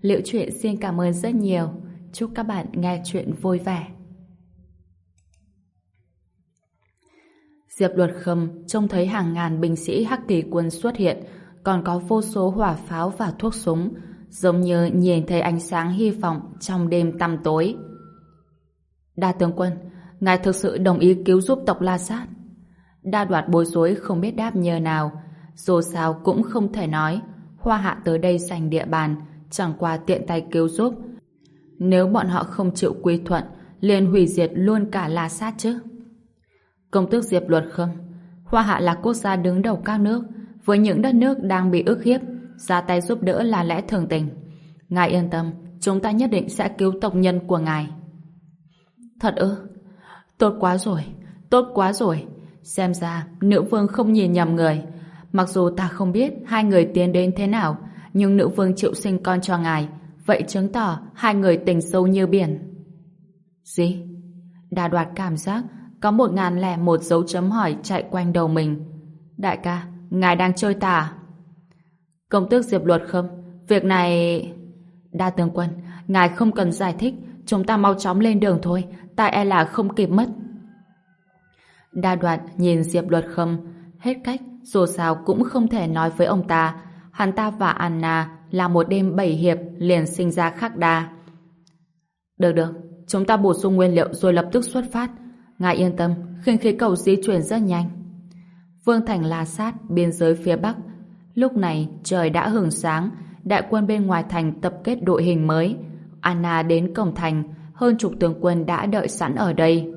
liệu Chuyện xin cảm ơn rất nhiều. Chúc các bạn nghe chuyện vui vẻ. Diệp Luật Khâm trông thấy hàng ngàn binh sĩ Hắc Kỳ quân xuất hiện, còn có vô số hỏa pháo và thuốc súng, giống như nhìn thấy ánh sáng hy vọng trong đêm tăm tối. Đa tướng quân, ngài thực sự đồng ý cứu giúp tộc La Sát. Đa đoạt bối rối không biết đáp nhờ nào, dù sao cũng không thể nói. Hoa hạ tới đây giành địa bàn, chẳng qua tiện tay cứu giúp. Nếu bọn họ không chịu quy thuận, liền hủy diệt luôn cả La Sát chứ. Công tước Diệp Luật Khâm Hoa Hạ là quốc gia đứng đầu các nước với những đất nước đang bị ức hiếp ra tay giúp đỡ là lẽ thường tình. Ngài yên tâm, chúng ta nhất định sẽ cứu tộc nhân của ngài. Thật ư? Tốt quá rồi, tốt quá rồi. Xem ra, nữ vương không nhìn nhầm người. Mặc dù ta không biết hai người tiến đến thế nào, nhưng nữ vương chịu sinh con cho ngài, vậy chứng tỏ hai người tình sâu như biển. Gì? Đà đoạt cảm giác có một ngàn lẻ một dấu chấm hỏi chạy quanh đầu mình. Đại ca, ngài đang chơi tà? Công tước Diệp Luật không? Việc này... Đa tướng quân, ngài không cần giải thích, chúng ta mau chóng lên đường thôi, tại e là không kịp mất. Đa đoạt nhìn Diệp Luật không, hết cách, dù sao cũng không thể nói với ông ta. Hắn ta và Anna là một đêm bảy hiệp liền sinh ra khắc đa. Được được, chúng ta bổ sung nguyên liệu rồi lập tức xuất phát. Ngài yên tâm, khinh khí cầu di chuyển rất nhanh. Vương Thành La Sát, biên giới phía Bắc. Lúc này, trời đã hưởng sáng, đại quân bên ngoài thành tập kết đội hình mới. Anna đến cổng thành, hơn chục tướng quân đã đợi sẵn ở đây.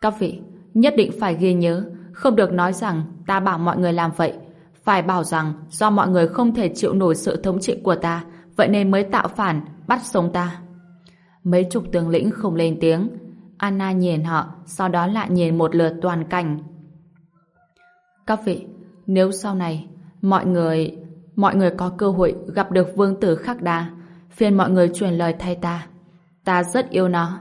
Các vị, nhất định phải ghi nhớ, không được nói rằng ta bảo mọi người làm vậy. Phải bảo rằng do mọi người không thể chịu nổi sự thống trị của ta, vậy nên mới tạo phản, bắt sống ta. Mấy chục tướng lĩnh không lên tiếng, Anna nhìn họ, sau đó lại nhìn một lượt toàn cảnh. Các vị, nếu sau này mọi người mọi người có cơ hội gặp được vương tử khắc đa, phiền mọi người truyền lời thay ta. Ta rất yêu nó.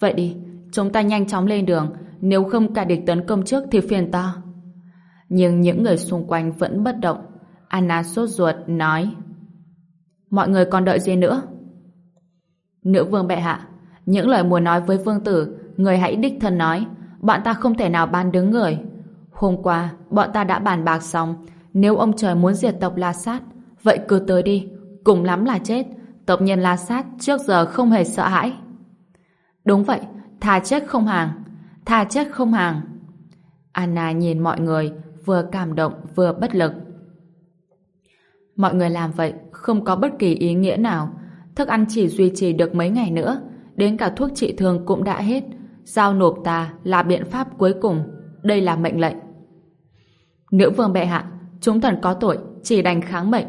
Vậy đi, chúng ta nhanh chóng lên đường, nếu không cả địch tấn công trước thì phiền to. Nhưng những người xung quanh vẫn bất động. Anna sốt ruột nói Mọi người còn đợi gì nữa? Nữ vương bệ hạ, những lời muốn nói với vương tử, người hãy đích thân nói. Bọn ta không thể nào ban đứng người. Hôm qua, bọn ta đã bàn bạc xong. Nếu ông trời muốn diệt tộc La Sát, vậy cứ tới đi. Cùng lắm là chết. Tộc nhân La Sát trước giờ không hề sợ hãi. Đúng vậy, thà chết không hàng. Thà chết không hàng. Anna nhìn mọi người, vừa cảm động vừa bất lực. Mọi người làm vậy không có bất kỳ ý nghĩa nào. Thức ăn chỉ duy trì được mấy ngày nữa đến cả thuốc trị thương cũng đã hết. Giao nộp ta là biện pháp cuối cùng. Đây là mệnh lệnh. Nữ vương bệ hạ, chúng thần có tội, chỉ đành kháng mệnh.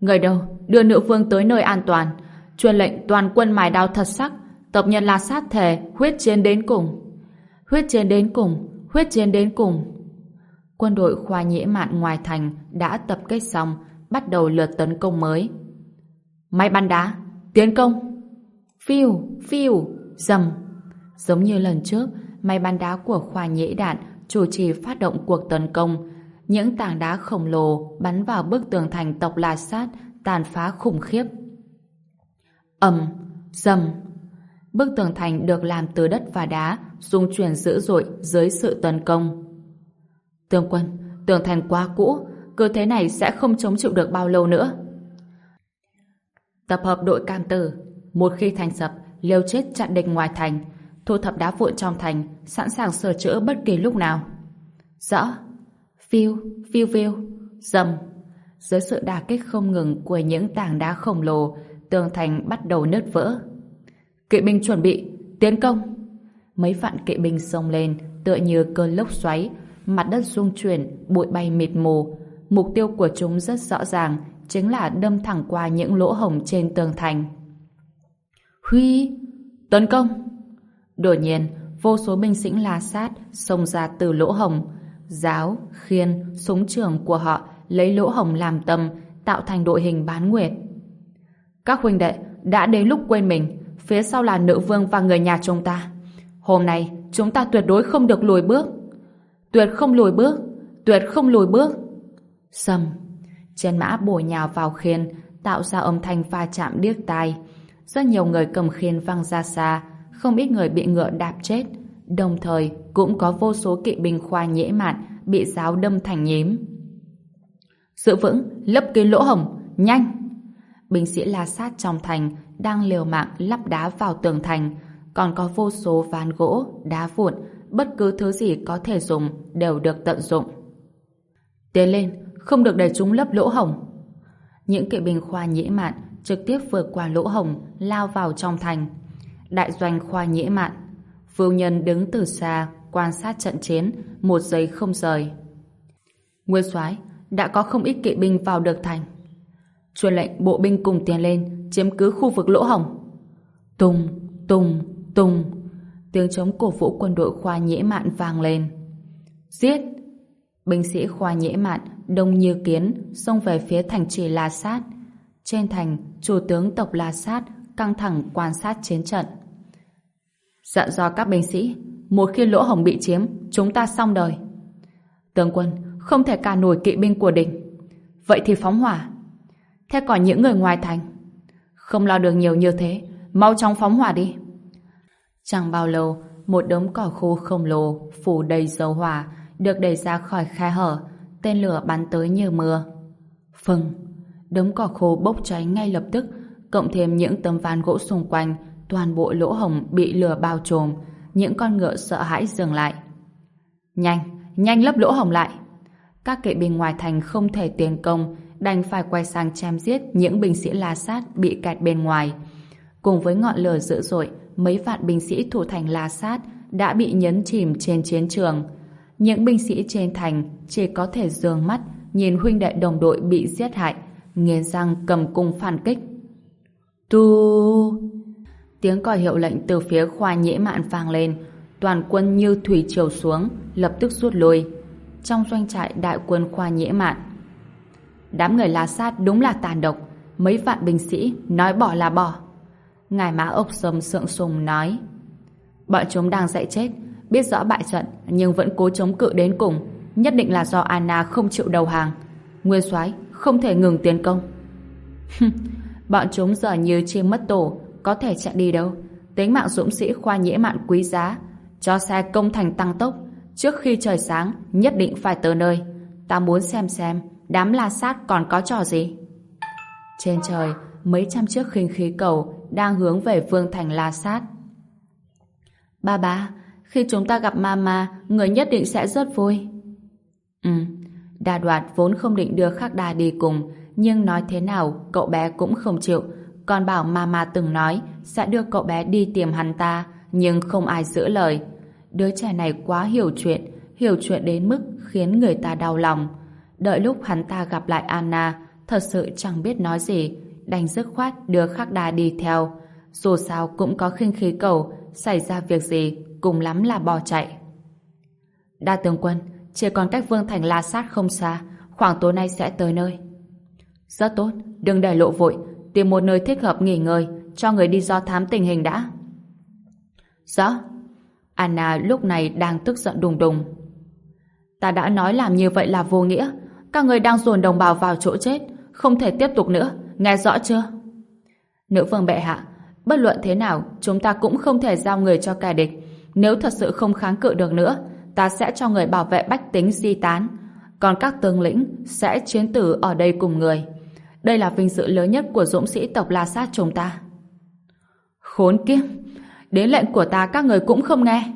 Người đâu, đưa nữ vương tới nơi an toàn. Truyền lệnh toàn quân mài đao thật sắc, tộc nhân la sát thề, huyết chiến đến cùng. Huyết chiến đến cùng, huyết chiến đến cùng. Quân đội khoa nhễ mạn ngoài thành đã tập kết xong, bắt đầu lượt tấn công mới. Máy bắn đá, tiến công! Phiêu, phiêu, dầm. Giống như lần trước, máy bắn đá của khoa nhễ đạn chủ trì phát động cuộc tấn công. Những tảng đá khổng lồ bắn vào bức tường thành tộc La Sát tàn phá khủng khiếp. ầm, dầm. Bức tường thành được làm từ đất và đá, rung chuyển dữ dội dưới sự tấn công tương quân, tường thành quá cũ, cơ thế này sẽ không chống chịu được bao lâu nữa. Tập hợp đội cam tử, một khi thành sập, liều chết chặn địch ngoài thành, thu thập đá vụn trong thành, sẵn sàng sửa chữa bất kỳ lúc nào. Rõ. Phiêu, phiêu phiêu, dầm. Dưới sự đả kích không ngừng của những tảng đá khổng lồ, tường thành bắt đầu nứt vỡ. Kỵ binh chuẩn bị, tiến công. Mấy vạn kỵ binh xông lên, tựa như cơn lốc xoáy, mặt đất rung chuyển, bụi bay mịt mù. Mục tiêu của chúng rất rõ ràng, chính là đâm thẳng qua những lỗ hổng trên tường thành. Huy! Tấn công! Đột nhiên, vô số binh sĩ la sát xông ra từ lỗ hồng. Giáo, khiên, súng trường của họ lấy lỗ hồng làm tâm, tạo thành đội hình bán nguyệt. Các huynh đệ, đã đến lúc quên mình, phía sau là nữ vương và người nhà chúng ta. Hôm nay, chúng ta tuyệt đối không được lùi bước. Tuyệt không lùi bước, tuyệt không lùi bước. Sầm, trên mã bổ nhào vào khiên, tạo ra âm thanh va chạm điếc tai. Rất nhiều người cầm khiên văng ra xa, không ít người bị ngựa đạp chết. Đồng thời, cũng có vô số kỵ binh khoa nhễ mạn bị giáo đâm thành nhím. Giữ vững, lấp cái lỗ hổng, nhanh! Binh sĩ la sát trong thành đang liều mạng lắp đá vào tường thành, còn có vô số ván gỗ, đá vụn, bất cứ thứ gì có thể dùng đều được tận dụng. Tiến lên, không được để chúng lấp lỗ hổng Những kỵ binh khoa nhĩ mạn trực tiếp vượt qua lỗ hổng lao vào trong thành. Đại doanh khoa nhĩ mạn, Vưu Nhân đứng từ xa, quan sát trận chiến, một giây không rời. Nguyên soái đã có không ít kỵ binh vào được thành. Truyền lệnh bộ binh cùng tiến lên, chiếm cứ khu vực lỗ hổng Tùng, tùng, tùng. Tiếng chống cổ vũ quân đội khoa nhễ mạn vang lên. Giết! Binh sĩ khoa nhễ mạn đông như kiến xông về phía thành trì La Sát. Trên thành, chủ tướng tộc La Sát căng thẳng quan sát chiến trận. Dạ Dặn dò các binh sĩ, một khi lỗ hồng bị chiếm, chúng ta xong đời. Tướng quân, không thể cả nổi kỵ binh của địch. Vậy thì phóng hỏa. Thế còn những người ngoài thành? Không lo được nhiều như thế, mau chóng phóng hỏa đi. Chẳng bao lâu, một đống cỏ khô khổng lồ phủ đầy dầu hỏa được đẩy ra khỏi khe hở, tên lửa bắn tới như mưa. Phừng, đống cỏ khô bốc cháy ngay lập tức, cộng thêm những tấm ván gỗ xung quanh, toàn bộ lỗ hồng bị lửa bao trùm, những con ngựa sợ hãi dừng lại. Nhanh, nhanh lấp lỗ hồng lại. Các kỵ binh ngoài thành không thể tiến công, đành phải quay sang chém giết những binh sĩ La Sát bị kẹt bên ngoài. Cùng với ngọn lửa dữ dội, mấy vạn binh sĩ thủ thành La Sát đã bị nhấn chìm trên chiến trường. Những binh sĩ trên thành chỉ có thể dường mắt nhìn huynh đệ đồng đội bị giết hại, nghiến răng cầm cung phản kích. Tu! Tiếng còi hiệu lệnh từ phía khoa nhễ mạn vang lên, toàn quân như thủy triều xuống, lập tức rút lui. Trong doanh trại đại quân khoa nhễ mạn, đám người La Sát đúng là tàn độc, mấy vạn binh sĩ nói bỏ là bỏ. Ngài Mã ốc sầm sượng sùng nói, Bọn chúng đang dạy chết, Biết rõ bại trận, Nhưng vẫn cố chống cự đến cùng, Nhất định là do Anna không chịu đầu hàng. Nguyên soái không thể ngừng tiến công. Bọn chúng giờ như chim mất tổ, Có thể chạy đi đâu? Tính mạng dũng sĩ khoa nhễ mạn quý giá, Cho xe công thành tăng tốc, Trước khi trời sáng Nhất định phải tới nơi. Ta muốn xem xem Đám la sát còn có trò gì. Trên trời, mấy trăm chiếc khinh khí cầu đang hướng về Vương Thành La Sát. Ba ba, khi chúng ta gặp Mama, người nhất định sẽ rất vui. Ừ, Đà Đoạt vốn không định đưa Khắc Đà đi cùng, nhưng nói thế nào cậu bé cũng không chịu. Còn bảo Mama từng nói sẽ đưa cậu bé đi tìm hắn ta, nhưng không ai giữ lời. Đứa trẻ này quá hiểu chuyện, hiểu chuyện đến mức khiến người ta đau lòng. Đợi lúc hắn ta gặp lại Anna, thật sự chẳng biết nói gì, đành dứt khoát đưa khắc đà đi theo. Dù sao cũng có khinh khí cầu, xảy ra việc gì, cùng lắm là bỏ chạy. Đa tướng quân, chỉ còn cách Vương Thành La Sát không xa, khoảng tối nay sẽ tới nơi. Rất tốt, đừng để lộ vội, tìm một nơi thích hợp nghỉ ngơi, cho người đi do thám tình hình đã. Rõ. Anna lúc này đang tức giận đùng đùng. Ta đã nói làm như vậy là vô nghĩa. Các người đang dồn đồng bào vào chỗ chết, không thể tiếp tục nữa nghe rõ chưa? Nữ vương bệ hạ, bất luận thế nào, chúng ta cũng không thể giao người cho kẻ địch. Nếu thật sự không kháng cự được nữa, ta sẽ cho người bảo vệ bách tính di tán. Còn các tướng lĩnh sẽ chiến tử ở đây cùng người. Đây là vinh dự lớn nhất của dũng sĩ tộc La Sát chúng ta. Khốn kiếp! Đến lệnh của ta các người cũng không nghe.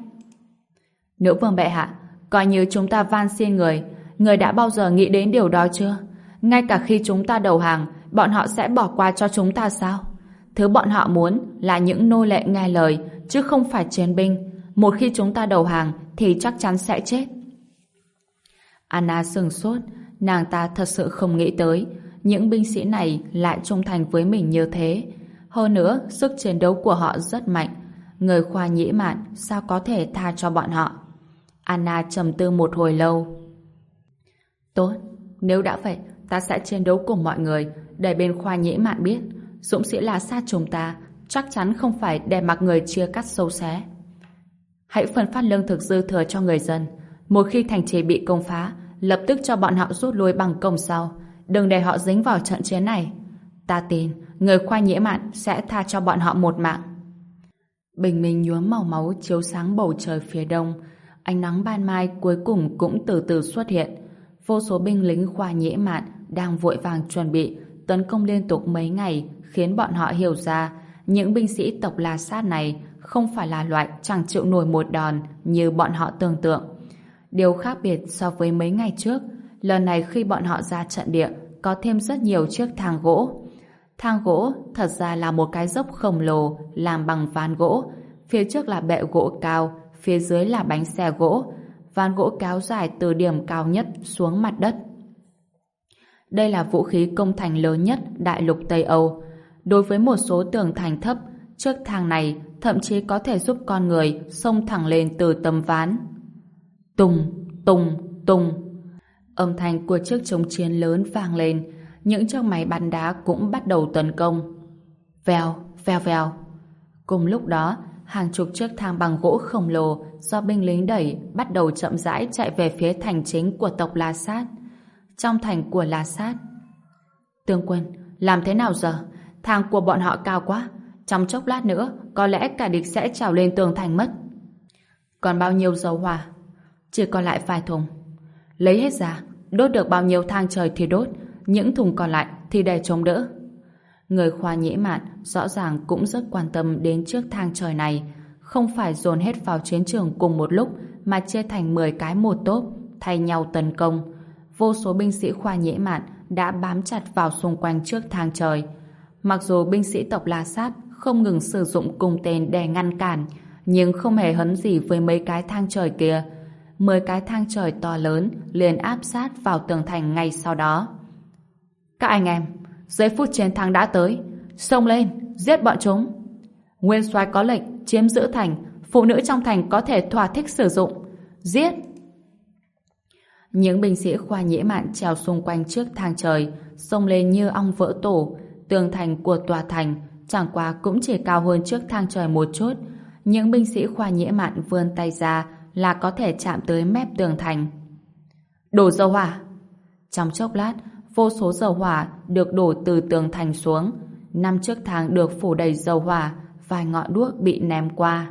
Nữ vương bệ hạ, coi như chúng ta van xin người, người đã bao giờ nghĩ đến điều đó chưa? Ngay cả khi chúng ta đầu hàng, bọn họ sẽ bỏ qua cho chúng ta sao? Thứ bọn họ muốn là những nô lệ nghe lời, chứ không phải chiến binh. Một khi chúng ta đầu hàng thì chắc chắn sẽ chết. Anna sừng sốt, nàng ta thật sự không nghĩ tới những binh sĩ này lại trung thành với mình như thế. Hơn nữa, sức chiến đấu của họ rất mạnh. Người khoa nhĩ mạn sao có thể tha cho bọn họ? Anna trầm tư một hồi lâu. Tốt, nếu đã vậy, ta sẽ chiến đấu cùng mọi người để bên khoa nhĩ mạn biết Dũng sĩ là sát chúng ta chắc chắn không phải để mặc người chia cắt sâu xé. Hãy phân phát lương thực dư thừa cho người dân. Một khi thành trì bị công phá, lập tức cho bọn họ rút lui bằng công sau. Đừng để họ dính vào trận chiến này. Ta tin, người khoa nhĩ mạn sẽ tha cho bọn họ một mạng. Bình minh nhuốm màu máu chiếu sáng bầu trời phía đông. Ánh nắng ban mai cuối cùng cũng từ từ xuất hiện. Vô số binh lính khoa nhĩ mạn đang vội vàng chuẩn bị tấn công liên tục mấy ngày khiến bọn họ hiểu ra những binh sĩ tộc La Sát này không phải là loại chẳng chịu nổi một đòn như bọn họ tưởng tượng. Điều khác biệt so với mấy ngày trước, lần này khi bọn họ ra trận địa có thêm rất nhiều chiếc thang gỗ. Thang gỗ thật ra là một cái dốc khổng lồ làm bằng ván gỗ. Phía trước là bệ gỗ cao, phía dưới là bánh xe gỗ. Ván gỗ kéo dài từ điểm cao nhất xuống mặt đất. Đây là vũ khí công thành lớn nhất đại lục Tây Âu. Đối với một số tường thành thấp, chiếc thang này thậm chí có thể giúp con người xông thẳng lên từ tấm ván. Tùng, tùng, tùng. Âm thanh của chiếc chống chiến lớn vang lên, những chiếc máy bắn đá cũng bắt đầu tấn công. Vèo, vèo vèo. Cùng lúc đó, hàng chục chiếc thang bằng gỗ khổng lồ do binh lính đẩy bắt đầu chậm rãi chạy về phía thành chính của tộc La Sát. Trong thành của La Sát. Tướng quân, làm thế nào giờ? Thang của bọn họ cao quá. Trong chốc lát nữa, có lẽ cả địch sẽ trào lên tường thành mất. Còn bao nhiêu dầu hỏa? Chỉ còn lại vài thùng. Lấy hết ra, đốt được bao nhiêu thang trời thì đốt, những thùng còn lại thì để chống đỡ. Người khoa nhĩ mạn rõ ràng cũng rất quan tâm đến chiếc thang trời này, không phải dồn hết vào chiến trường cùng một lúc mà chia thành 10 cái một tốp, thay nhau tấn công. Vô số binh sĩ khoa nhễ mạn đã bám chặt vào xung quanh trước thang trời. Mặc dù binh sĩ tộc La Sát không ngừng sử dụng cung tên để ngăn cản, nhưng không hề hấn gì với mấy cái thang trời kia. Mười cái thang trời to lớn liền áp sát vào tường thành ngay sau đó. Các anh em, giây phút chiến thắng đã tới, xông lên, giết bọn chúng. Nguyên soái có lệnh chiếm giữ thành, phụ nữ trong thành có thể thỏa thích sử dụng. Giết! Những binh sĩ khoa nhĩ mạn trèo xung quanh trước thang trời, xông lên như ong vỡ tổ. Tường thành của tòa thành chẳng qua cũng chỉ cao hơn trước thang trời một chút. Những binh sĩ khoa nhĩ mạn vươn tay ra là có thể chạm tới mép tường thành. Đổ dầu hỏa! Trong chốc lát, vô số dầu hỏa được đổ từ tường thành xuống. Năm chiếc thang được phủ đầy dầu hỏa, vài ngọn đuốc bị ném qua.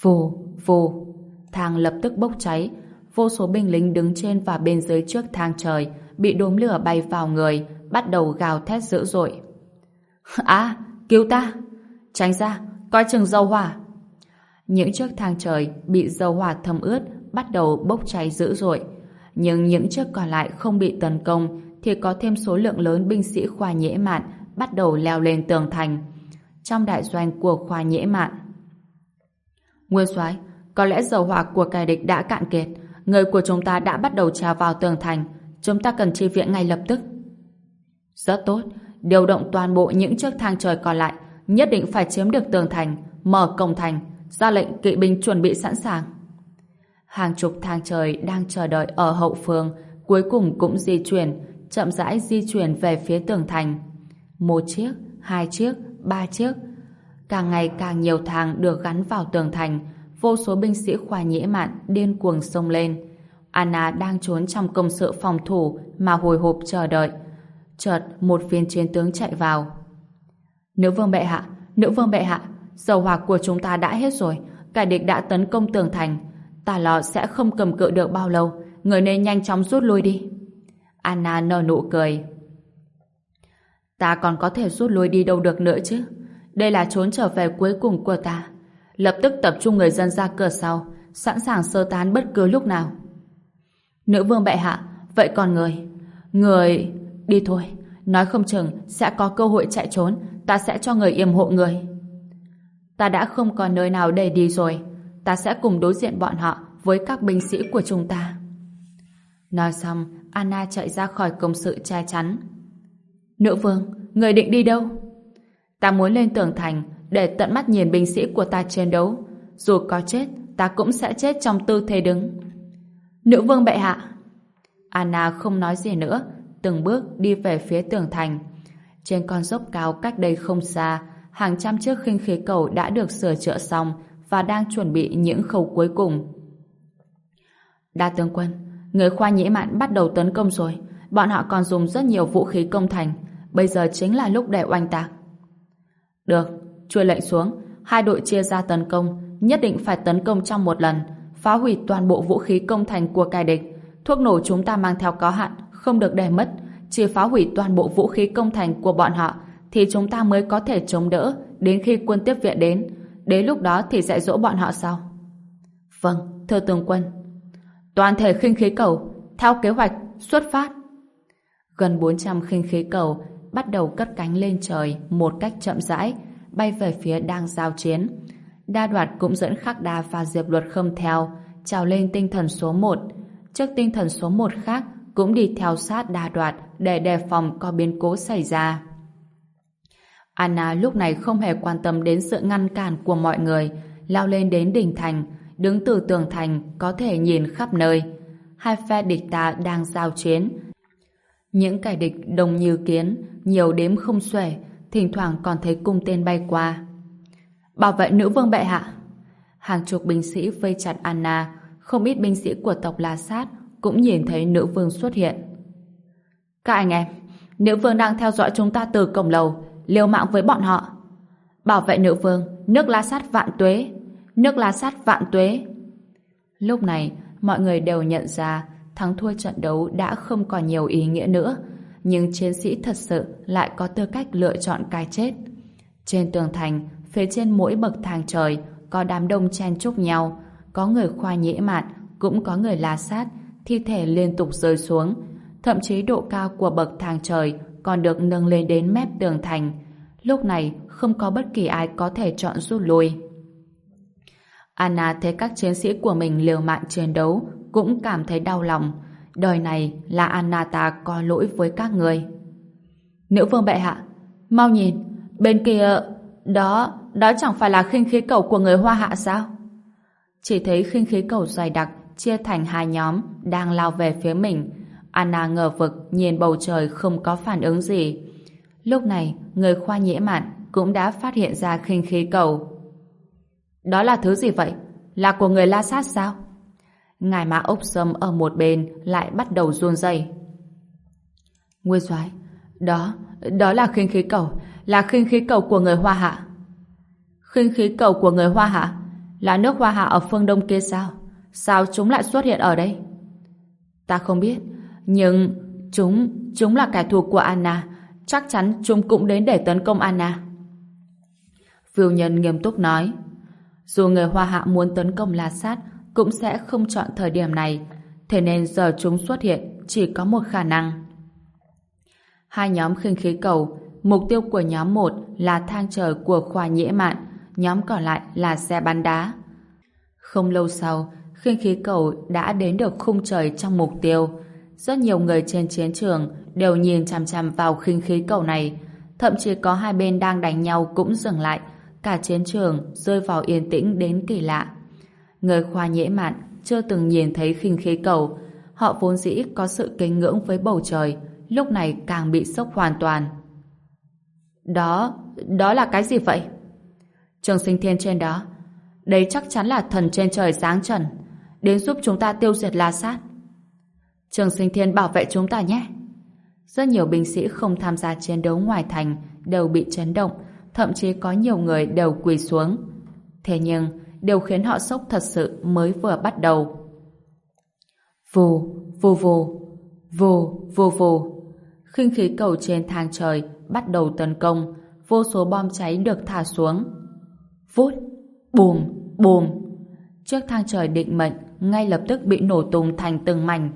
Vù, vù, thang lập tức bốc cháy, vô số binh lính đứng trên và bên dưới trước thang trời, bị đốm lửa bay vào người, bắt đầu gào thét dữ dội. À cứu ta! Tránh ra, coi chừng dầu hỏa! Những chiếc thang trời bị dầu hỏa thấm ướt, bắt đầu bốc cháy dữ dội. Nhưng những chiếc còn lại không bị tấn công thì có thêm số lượng lớn binh sĩ khoa nhễ mạn bắt đầu leo lên tường thành. Trong đại doanh của khoa nhễ mạn, Nguyên soái, có lẽ dầu hỏa của kẻ địch đã cạn kiệt Người của chúng ta đã bắt đầu trèo vào tường thành. Chúng ta cần chi viện ngay lập tức. Rất tốt. Điều động toàn bộ những chiếc thang trời còn lại. Nhất định phải chiếm được tường thành, mở cổng thành, ra lệnh kỵ binh chuẩn bị sẵn sàng. Hàng chục thang trời đang chờ đợi ở hậu phương, cuối cùng cũng di chuyển, chậm rãi di chuyển về phía tường thành. Một chiếc, hai chiếc, ba chiếc. Càng ngày càng nhiều thang được gắn vào tường thành, vô số binh sĩ khoa nhễ mạn điên cuồng xông lên. Anna đang trốn trong công sự phòng thủ mà hồi hộp chờ đợi. Chợt một viên chiến tướng chạy vào. Nữ vương bệ hạ, nữ vương bệ hạ, dầu hỏa của chúng ta đã hết rồi. Kẻ địch đã tấn công tường thành. Ta lo sẽ không cầm cự được bao lâu. Người nên nhanh chóng rút lui đi. Anna nở nụ cười. Ta còn có thể rút lui đi đâu được nữa chứ. Đây là trốn trở về cuối cùng của ta lập tức tập trung người dân ra cửa sau, sẵn sàng sơ tán bất cứ lúc nào. Nữ vương bệ hạ, vậy còn người? Người... Đi thôi, nói không chừng sẽ có cơ hội chạy trốn, ta sẽ cho người yểm hộ người. Ta đã không còn nơi nào để đi rồi, ta sẽ cùng đối diện bọn họ với các binh sĩ của chúng ta. Nói xong, Anna chạy ra khỏi công sự che chắn. Nữ vương, người định đi đâu? Ta muốn lên tường thành để tận mắt nhìn binh sĩ của ta chiến đấu. Dù có chết, ta cũng sẽ chết trong tư thế đứng. Nữ vương bệ hạ! Anna không nói gì nữa, từng bước đi về phía tường thành. Trên con dốc cao cách đây không xa, hàng trăm chiếc khinh khí cầu đã được sửa chữa xong và đang chuẩn bị những khâu cuối cùng. Đa tướng quân, người khoa nhĩ mạn bắt đầu tấn công rồi. Bọn họ còn dùng rất nhiều vũ khí công thành. Bây giờ chính là lúc để oanh tạc. Được, chuôi lệnh xuống. Hai đội chia ra tấn công. Nhất định phải tấn công trong một lần. Phá hủy toàn bộ vũ khí công thành của cai địch. Thuốc nổ chúng ta mang theo có hạn, không được để mất. Chỉ phá hủy toàn bộ vũ khí công thành của bọn họ thì chúng ta mới có thể chống đỡ đến khi quân tiếp viện đến. Đến lúc đó thì dạy dỗ bọn họ sau. Vâng, thưa tướng quân. Toàn thể khinh khí cầu, theo kế hoạch, xuất phát. Gần 400 khinh khí cầu bắt đầu cất cánh lên trời một cách chậm rãi, bay về phía đang giao chiến. Đa đoạt cũng dẫn Khắc Đa và Diệp Luật không theo, trào lên tinh thần số 1. Trước tinh thần số 1 khác cũng đi theo sát đa đoạt để đề phòng có biến cố xảy ra. Anna lúc này không hề quan tâm đến sự ngăn cản của mọi người, lao lên đến đỉnh thành, đứng từ tường thành có thể nhìn khắp nơi. Hai phe địch ta đang giao chiến. Những kẻ địch đông như kiến, nhiều đếm không xuể, thỉnh thoảng còn thấy cung tên bay qua. Bảo vệ nữ vương bệ hạ! Hàng chục binh sĩ vây chặt Anna, không ít binh sĩ của tộc La Sát cũng nhìn thấy nữ vương xuất hiện. Các anh em, nữ vương đang theo dõi chúng ta từ cổng lầu, liều mạng với bọn họ. Bảo vệ nữ vương, nước La Sát vạn tuế, nước La Sát vạn tuế. Lúc này, mọi người đều nhận ra thắng thua trận đấu đã không còn nhiều ý nghĩa nữa, nhưng chiến sĩ thật sự lại có tư cách lựa chọn cái chết. Trên tường thành, phía trên mỗi bậc thang trời có đám đông chen chúc nhau, có người khoa nhễ mạn, cũng có người la sát, thi thể liên tục rơi xuống. Thậm chí độ cao của bậc thang trời còn được nâng lên đến mép tường thành. Lúc này không có bất kỳ ai có thể chọn rút lui. Anna thấy các chiến sĩ của mình liều mạng chiến đấu cũng cảm thấy đau lòng. Đời này là Anata có lỗi với các người. Nữ vương bệ hạ, mau nhìn, bên kia, đó, đó chẳng phải là khinh khí cầu của người Hoa Hạ sao? Chỉ thấy khinh khí cầu dày đặc chia thành hai nhóm đang lao về phía mình. Anna ngờ vực nhìn bầu trời không có phản ứng gì. Lúc này, người khoa nhễ mạn cũng đã phát hiện ra khinh khí cầu. Đó là thứ gì vậy? Là của người La Sát sao? Ngài mã ốc sâm ở một bên lại bắt đầu run rẩy. Nguyên soái, đó, đó là khinh khí cầu, là khinh khí cầu của người Hoa Hạ. Khinh khí cầu của người Hoa Hạ? Là nước Hoa Hạ ở phương Đông kia sao? Sao chúng lại xuất hiện ở đây? Ta không biết, nhưng chúng, chúng là kẻ thù của Anna. Chắc chắn chúng cũng đến để tấn công Anna. Phiêu nhân nghiêm túc nói. Dù người Hoa Hạ muốn tấn công La Sát, cũng sẽ không chọn thời điểm này, thế nên giờ chúng xuất hiện chỉ có một khả năng. Hai nhóm khinh khí cầu, mục tiêu của nhóm 1 là thang trời của khoa nhễ mạn, nhóm còn lại là xe bắn đá. Không lâu sau, khinh khí cầu đã đến được khung trời trong mục tiêu. Rất nhiều người trên chiến trường đều nhìn chằm chằm vào khinh khí cầu này. Thậm chí có hai bên đang đánh nhau cũng dừng lại. Cả chiến trường rơi vào yên tĩnh đến kỳ lạ. Người khoa nhễ mạn chưa từng nhìn thấy khinh khí cầu. Họ vốn dĩ có sự kính ngưỡng với bầu trời, lúc này càng bị sốc hoàn toàn. Đó, đó là cái gì vậy? Trường sinh thiên trên đó. đấy chắc chắn là thần trên trời sáng trần đến giúp chúng ta tiêu diệt La Sát. Trường sinh thiên bảo vệ chúng ta nhé. Rất nhiều binh sĩ không tham gia chiến đấu ngoài thành đều bị chấn động, thậm chí có nhiều người đều quỳ xuống. Thế nhưng, điều khiến họ sốc thật sự mới vừa bắt đầu. Vù, vù vù, vù, vù vù. Khinh khí cầu trên thang trời bắt đầu tấn công, vô số bom cháy được thả xuống. Vút, bùm, bùm. Chiếc thang trời định mệnh ngay lập tức bị nổ tung thành từng mảnh.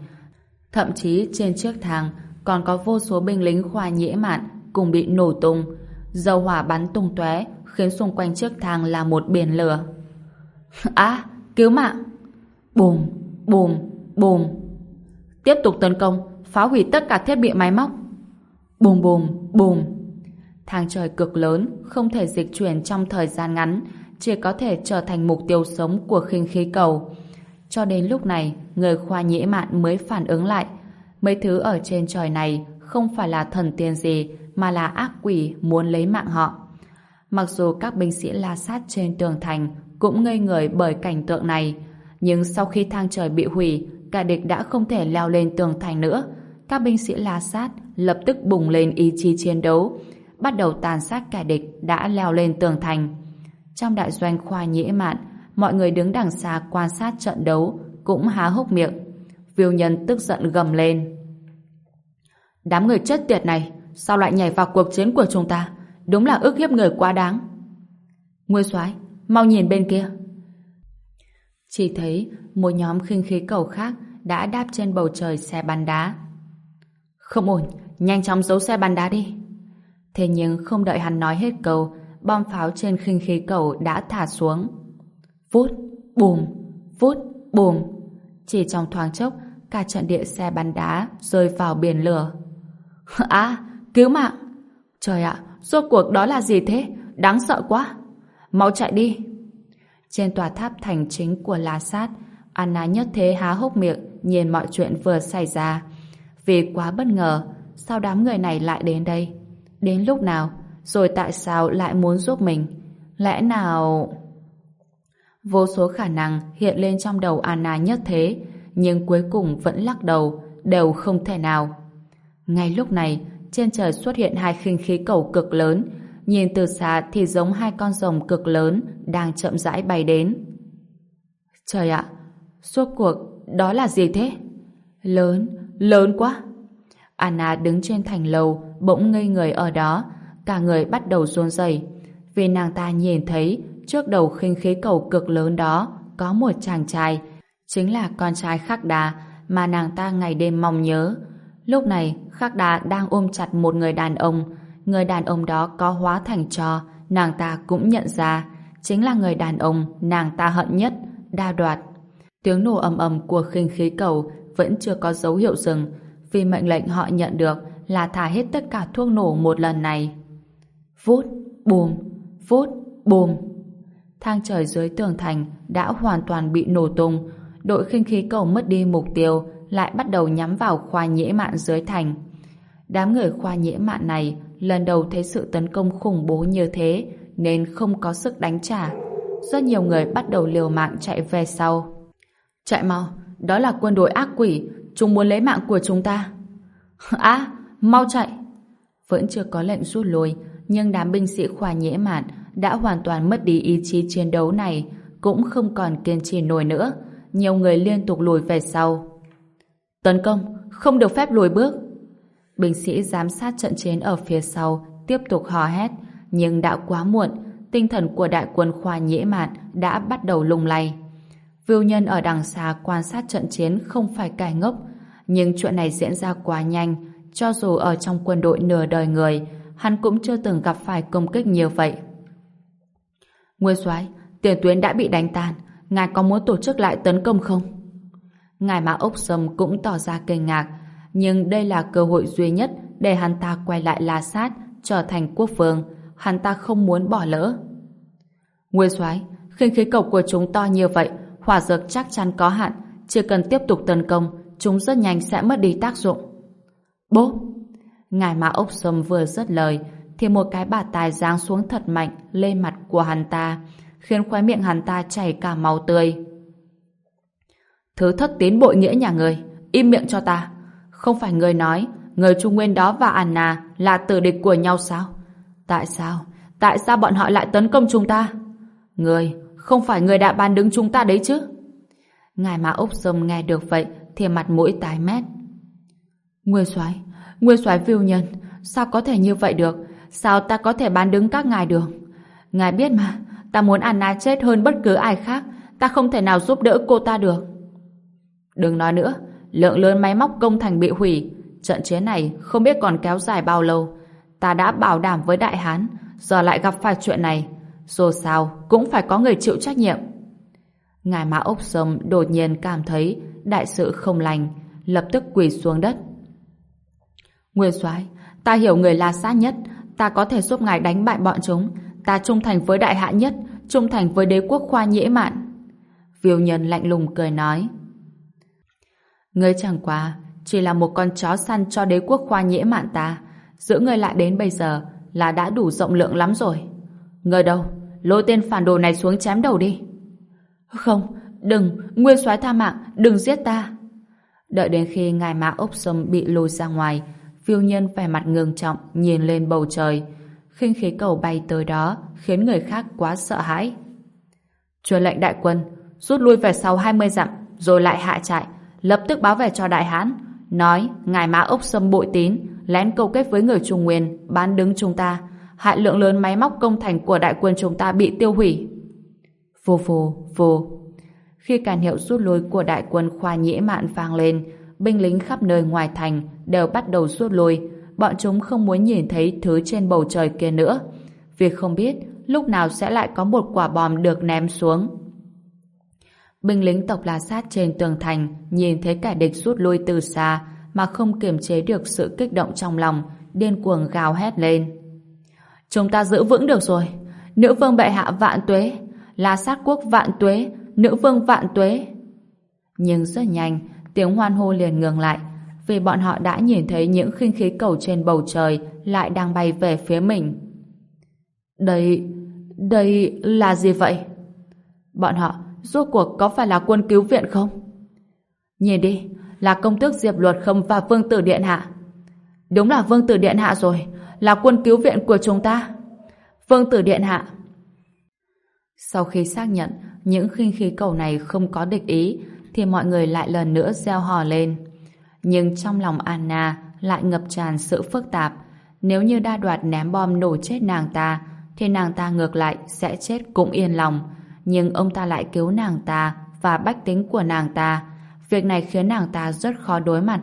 Thậm chí trên chiếc thang còn có vô số binh lính khoa nhễ mạn cùng bị nổ tung. Dầu hỏa bắn tung tóe khiến xung quanh chiếc thang là một biển lửa. À, cứu mạng! Bùm, bùm, bùm. Tiếp tục tấn công, phá hủy tất cả thiết bị máy móc. Bùm bùm, bùm. Thang trời cực lớn, không thể dịch chuyển trong thời gian ngắn, chỉ có thể trở thành mục tiêu sống của khinh khí cầu. Cho đến lúc này, người khoa nhĩ mạn mới phản ứng lại. Mấy thứ ở trên trời này không phải là thần tiên gì, mà là ác quỷ muốn lấy mạng họ. Mặc dù các binh sĩ la sát trên tường thành cũng ngây người bởi cảnh tượng này, nhưng sau khi thang trời bị hủy, cả địch đã không thể leo lên tường thành nữa. Các binh sĩ la sát lập tức bùng lên ý chí chiến đấu, bắt đầu tàn sát kẻ địch đã leo lên tường thành. Trong đại doanh khoa nhĩ mạn, mọi người đứng đằng xa quan sát trận đấu cũng há hốc miệng. Viêu nhân tức giận gầm lên. Đám người chết tiệt này, sao lại nhảy vào cuộc chiến của chúng ta? Đúng là ức hiếp người quá đáng. Nguyên soái mau nhìn bên kia. Chỉ thấy một nhóm khinh khí cầu khác đã đáp trên bầu trời xe bắn đá. Không ổn, nhanh chóng giấu xe bắn đá đi. Thế nhưng không đợi hắn nói hết câu, bom pháo trên khinh khí cầu đã thả xuống. Vút, bùm, vút, bùm. Chỉ trong thoáng chốc, cả trận địa xe bắn đá rơi vào biển lửa. À, cứu mạng! Trời ạ, rốt cuộc đó là gì thế? Đáng sợ quá! Mau chạy đi! Trên tòa tháp thành chính của La Sát, Anna nhất thế há hốc miệng nhìn mọi chuyện vừa xảy ra. Vì quá bất ngờ, sao đám người này lại đến đây? Đến lúc nào? Rồi tại sao lại muốn giúp mình? Lẽ nào... Vô số khả năng hiện lên trong đầu Anna nhất thế, nhưng cuối cùng vẫn lắc đầu, đều không thể nào. Ngay lúc này, trên trời xuất hiện hai khinh khí cầu cực lớn, nhìn từ xa thì giống hai con rồng cực lớn đang chậm rãi bay đến. Trời ạ, suốt cuộc đó là gì thế? Lớn, lớn quá. Anna đứng trên thành lầu, bỗng ngây người ở đó, cả người bắt đầu run rẩy, vì nàng ta nhìn thấy trước đầu khinh khí cầu cực lớn đó có một chàng trai, chính là con trai Khắc Đà mà nàng ta ngày đêm mong nhớ. Lúc này, Khắc Đà đang ôm chặt một người đàn ông, người đàn ông đó có hóa thành trò, nàng ta cũng nhận ra, chính là người đàn ông nàng ta hận nhất, đa đoạt. Tiếng nổ ầm ầm của khinh khí cầu vẫn chưa có dấu hiệu dừng, vì mệnh lệnh họ nhận được là thả hết tất cả thuốc nổ một lần này. Vút, bùm, vút, bùm. Thang trời dưới tường thành đã hoàn toàn bị nổ tung, đội khinh khí cầu mất đi mục tiêu lại bắt đầu nhắm vào khoa nhễ mạn dưới thành. Đám người khoa nhễ mạn này lần đầu thấy sự tấn công khủng bố như thế nên không có sức đánh trả. Rất nhiều người bắt đầu liều mạng chạy về sau. Chạy mau, đó là quân đội ác quỷ, chúng muốn lấy mạng của chúng ta. À, mau chạy! Vẫn chưa có lệnh rút lui, nhưng đám binh sĩ khoa nhễ mạn đã hoàn toàn mất đi ý chí chiến đấu này, cũng không còn kiên trì nổi nữa. Nhiều người liên tục lùi về sau. Tấn công, không được phép lùi bước. Binh sĩ giám sát trận chiến ở phía sau tiếp tục hò hét, nhưng đã quá muộn, tinh thần của đại quân khoa nhễ mạn đã bắt đầu lung lay. vưu nhân ở đằng xa quan sát trận chiến không phải cài ngốc, nhưng chuyện này diễn ra quá nhanh, cho dù ở trong quân đội nửa đời người, hắn cũng chưa từng gặp phải công kích nhiều vậy. Nguyên soái, tiền tuyến đã bị đánh tan, ngài có muốn tổ chức lại tấn công không? Ngài Mã Ốc Sâm cũng tỏ ra kinh ngạc, nhưng đây là cơ hội duy nhất để hắn ta quay lại La Sát, trở thành quốc vương, hắn ta không muốn bỏ lỡ. Nguyên soái, khinh khí cầu của chúng to như vậy, hỏa dược chắc chắn có hạn, chỉ cần tiếp tục tấn công, chúng rất nhanh sẽ mất đi tác dụng. bố Ngài Mã Ốc Sâm vừa dứt lời, thì một cái bạt tài giáng xuống thật mạnh lên mặt của hắn ta, khiến khóe miệng hắn ta chảy cả máu tươi. Thứ thất tín bội nghĩa nhà người, im miệng cho ta. Không phải người nói, người Trung Nguyên đó và Anna là tử địch của nhau sao? Tại sao? Tại sao bọn họ lại tấn công chúng ta? Người, không phải người đã ban đứng chúng ta đấy chứ? Ngài Mã Úc Sâm nghe được vậy thì mặt mũi tái mét. Nguyên soái, Nguyên soái phiêu Nhân, sao có thể như vậy được? Sao ta có thể bán đứng các ngài được? Ngài biết mà, ta muốn Anna chết hơn bất cứ ai khác, ta không thể nào giúp đỡ cô ta được. Đừng nói nữa, lượng lớn máy móc công thành bị hủy, trận chiến này không biết còn kéo dài bao lâu. Ta đã bảo đảm với Đại Hán, giờ lại gặp phải chuyện này, dù sao cũng phải có người chịu trách nhiệm. Ngài Mã Ốc Sâm đột nhiên cảm thấy đại sự không lành, lập tức quỳ xuống đất. Nguyên soái, ta hiểu người La Sát nhất, ta có thể giúp ngài đánh bại bọn chúng. Ta trung thành với đại hạ nhất, trung thành với đế quốc khoa nhễ mạn. Viêu nhân lạnh lùng cười nói. Ngươi chẳng qua, chỉ là một con chó săn cho đế quốc khoa nhễ mạn ta. Giữ ngươi lại đến bây giờ là đã đủ rộng lượng lắm rồi. Ngươi đâu? Lôi tên phản đồ này xuống chém đầu đi. Không, đừng, nguyên soái tha mạng, đừng giết ta. Đợi đến khi ngài mã ốc sâm bị lôi ra ngoài, phiêu nhân vẻ mặt ngưng trọng nhìn lên bầu trời. khinh khí cầu bay tới đó khiến người khác quá sợ hãi. Truyền lệnh đại quân, rút lui về sau 20 dặm, rồi lại hạ trại, lập tức báo về cho đại hán, nói ngài mã ốc sâm bội tín, lén câu kết với người Trung Nguyên, bán đứng chúng ta, hại lượng lớn máy móc công thành của đại quân chúng ta bị tiêu hủy. vô vô vô Khi càn hiệu rút lui của đại quân khoa nhễ mạn vang lên, binh lính khắp nơi ngoài thành đều bắt đầu rút lui. Bọn chúng không muốn nhìn thấy thứ trên bầu trời kia nữa. Vì không biết lúc nào sẽ lại có một quả bom được ném xuống. Binh lính tộc La Sát trên tường thành nhìn thấy kẻ địch rút lui từ xa mà không kiềm chế được sự kích động trong lòng, điên cuồng gào hét lên. Chúng ta giữ vững được rồi. Nữ vương bệ hạ vạn tuế, La Sát quốc vạn tuế, nữ vương vạn tuế. Nhưng rất nhanh, tiếng hoan hô liền ngừng lại, vì bọn họ đã nhìn thấy những khinh khí cầu trên bầu trời lại đang bay về phía mình. Đây, đây là gì vậy? Bọn họ, rốt cuộc có phải là quân cứu viện không? Nhìn đi, là công tước Diệp Luật Khâm và Vương Tử Điện Hạ. Đúng là Vương Tử Điện Hạ rồi, là quân cứu viện của chúng ta. Vương Tử Điện Hạ. Sau khi xác nhận những khinh khí cầu này không có địch ý, thì mọi người lại lần nữa gieo hò lên. Nhưng trong lòng Anna lại ngập tràn sự phức tạp. Nếu như đa đoạt ném bom nổ chết nàng ta, thì nàng ta ngược lại sẽ chết cũng yên lòng. Nhưng ông ta lại cứu nàng ta và bách tính của nàng ta. Việc này khiến nàng ta rất khó đối mặt.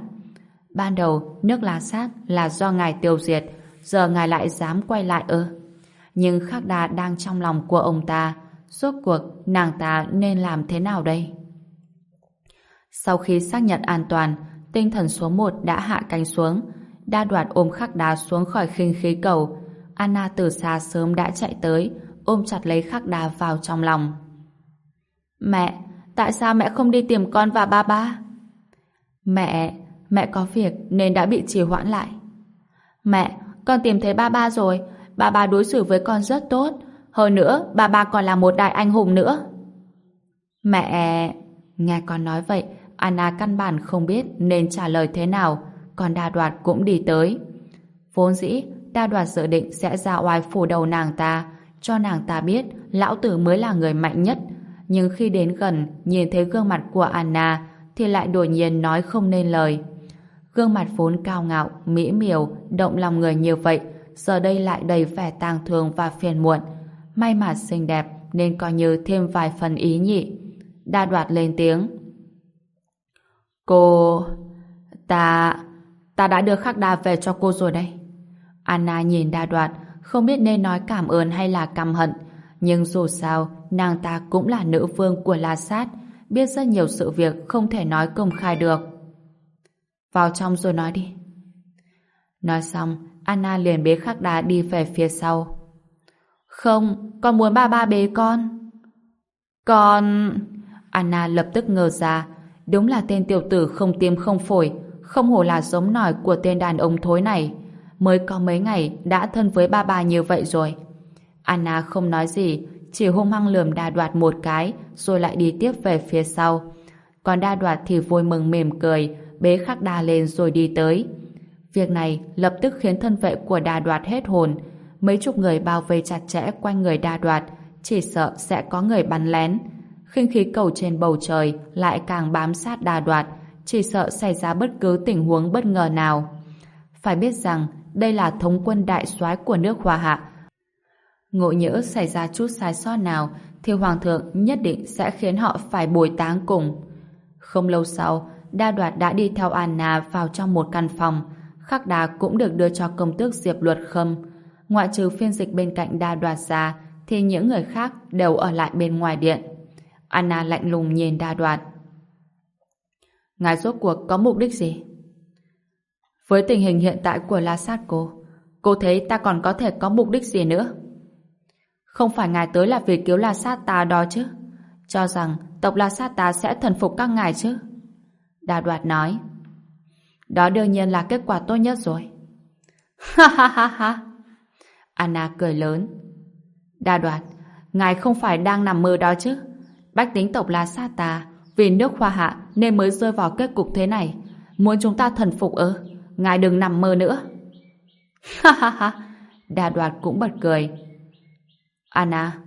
Ban đầu, nước lá sát là do ngài tiêu diệt, giờ ngài lại dám quay lại ư? Nhưng Khắc Đà đang trong lòng của ông ta. Rốt cuộc, nàng ta nên làm thế nào đây? Sau khi xác nhận an toàn, tinh thần số 1 đã hạ cánh xuống. Đa đoạt ôm Khắc đá xuống khỏi khinh khí cầu. Anna từ xa sớm đã chạy tới, ôm chặt lấy Khắc Đà vào trong lòng. Mẹ, tại sao mẹ không đi tìm con và ba ba? Mẹ, mẹ có việc nên đã bị trì hoãn lại. Mẹ, con tìm thấy ba ba rồi, ba ba đối xử với con rất tốt. Hơn nữa, ba ba còn là một đại anh hùng nữa. Mẹ... Nghe con nói vậy, Anna căn bản không biết nên trả lời thế nào, còn Đa Đoạt cũng đi tới. Vốn dĩ, Đa Đoạt dự định sẽ ra oai phủ đầu nàng ta, cho nàng ta biết lão tử mới là người mạnh nhất. Nhưng khi đến gần, nhìn thấy gương mặt của Anna, thì lại đột nhiên nói không nên lời. Gương mặt vốn cao ngạo, mỹ miều, động lòng người như vậy, giờ đây lại đầy vẻ tang thương và phiền muộn. May mà xinh đẹp nên coi như thêm vài phần ý nhị. Đa đoạt lên tiếng. Cô... Ta... Ta đã đưa khắc đa về cho cô rồi đây. Anna nhìn đa đoạt, không biết nên nói cảm ơn hay là căm hận. Nhưng dù sao, nàng ta cũng là nữ vương của La Sát, biết rất nhiều sự việc không thể nói công khai được. Vào trong rồi nói đi. Nói xong, Anna liền bế khắc đá đi về phía sau. Không, con muốn ba ba bế con. Con... Anna lập tức ngờ ra, đúng là tên tiểu tử không tim không phổi, không hổ là giống nòi của tên đàn ông thối này. Mới có mấy ngày đã thân với ba bà như vậy rồi. Anna không nói gì, chỉ hung hăng lườm đa đoạt một cái, rồi lại đi tiếp về phía sau. Còn đa đoạt thì vui mừng mỉm cười, bế khắc đa lên rồi đi tới. Việc này lập tức khiến thân vệ của đa đoạt hết hồn. Mấy chục người bao vây chặt chẽ quanh người đa đoạt, chỉ sợ sẽ có người bắn lén. khinh khí cầu trên bầu trời lại càng bám sát đa đoạt, chỉ sợ xảy ra bất cứ tình huống bất ngờ nào. Phải biết rằng đây là thống quân đại soái của nước Hoa Hạ. Ngộ nhỡ xảy ra chút sai sót nào thì Hoàng thượng nhất định sẽ khiến họ phải bồi táng cùng. Không lâu sau, Đa Đoạt đã đi theo Anna vào trong một căn phòng. Khắc Đà cũng được đưa cho công tước Diệp Luật Khâm. Ngoại trừ phiên dịch bên cạnh Đa Đoạt ra, thì những người khác đều ở lại bên ngoài điện. Anna lạnh lùng nhìn Đa Đoạt. Ngài rốt cuộc có mục đích gì? Với tình hình hiện tại của La Sát cô, Cô thấy ta còn có thể có mục đích gì nữa? Không phải ngài tới là vì cứu La Sát ta đó chứ? Cho rằng tộc La Sát ta sẽ thần phục các ngài chứ? Đa đoạt nói. Đó đương nhiên là kết quả tốt nhất rồi. Ha ha ha ha! Anna cười lớn. Đa đoạt, ngài không phải đang nằm mơ đó chứ? Bách tính tộc La Sát ta vì nước hoa hạ nên mới rơi vào kết cục thế này. Muốn chúng ta thần phục ư? Ngài đừng nằm mơ nữa. Ha ha ha! Đa đoạt cũng bật cười. Anna,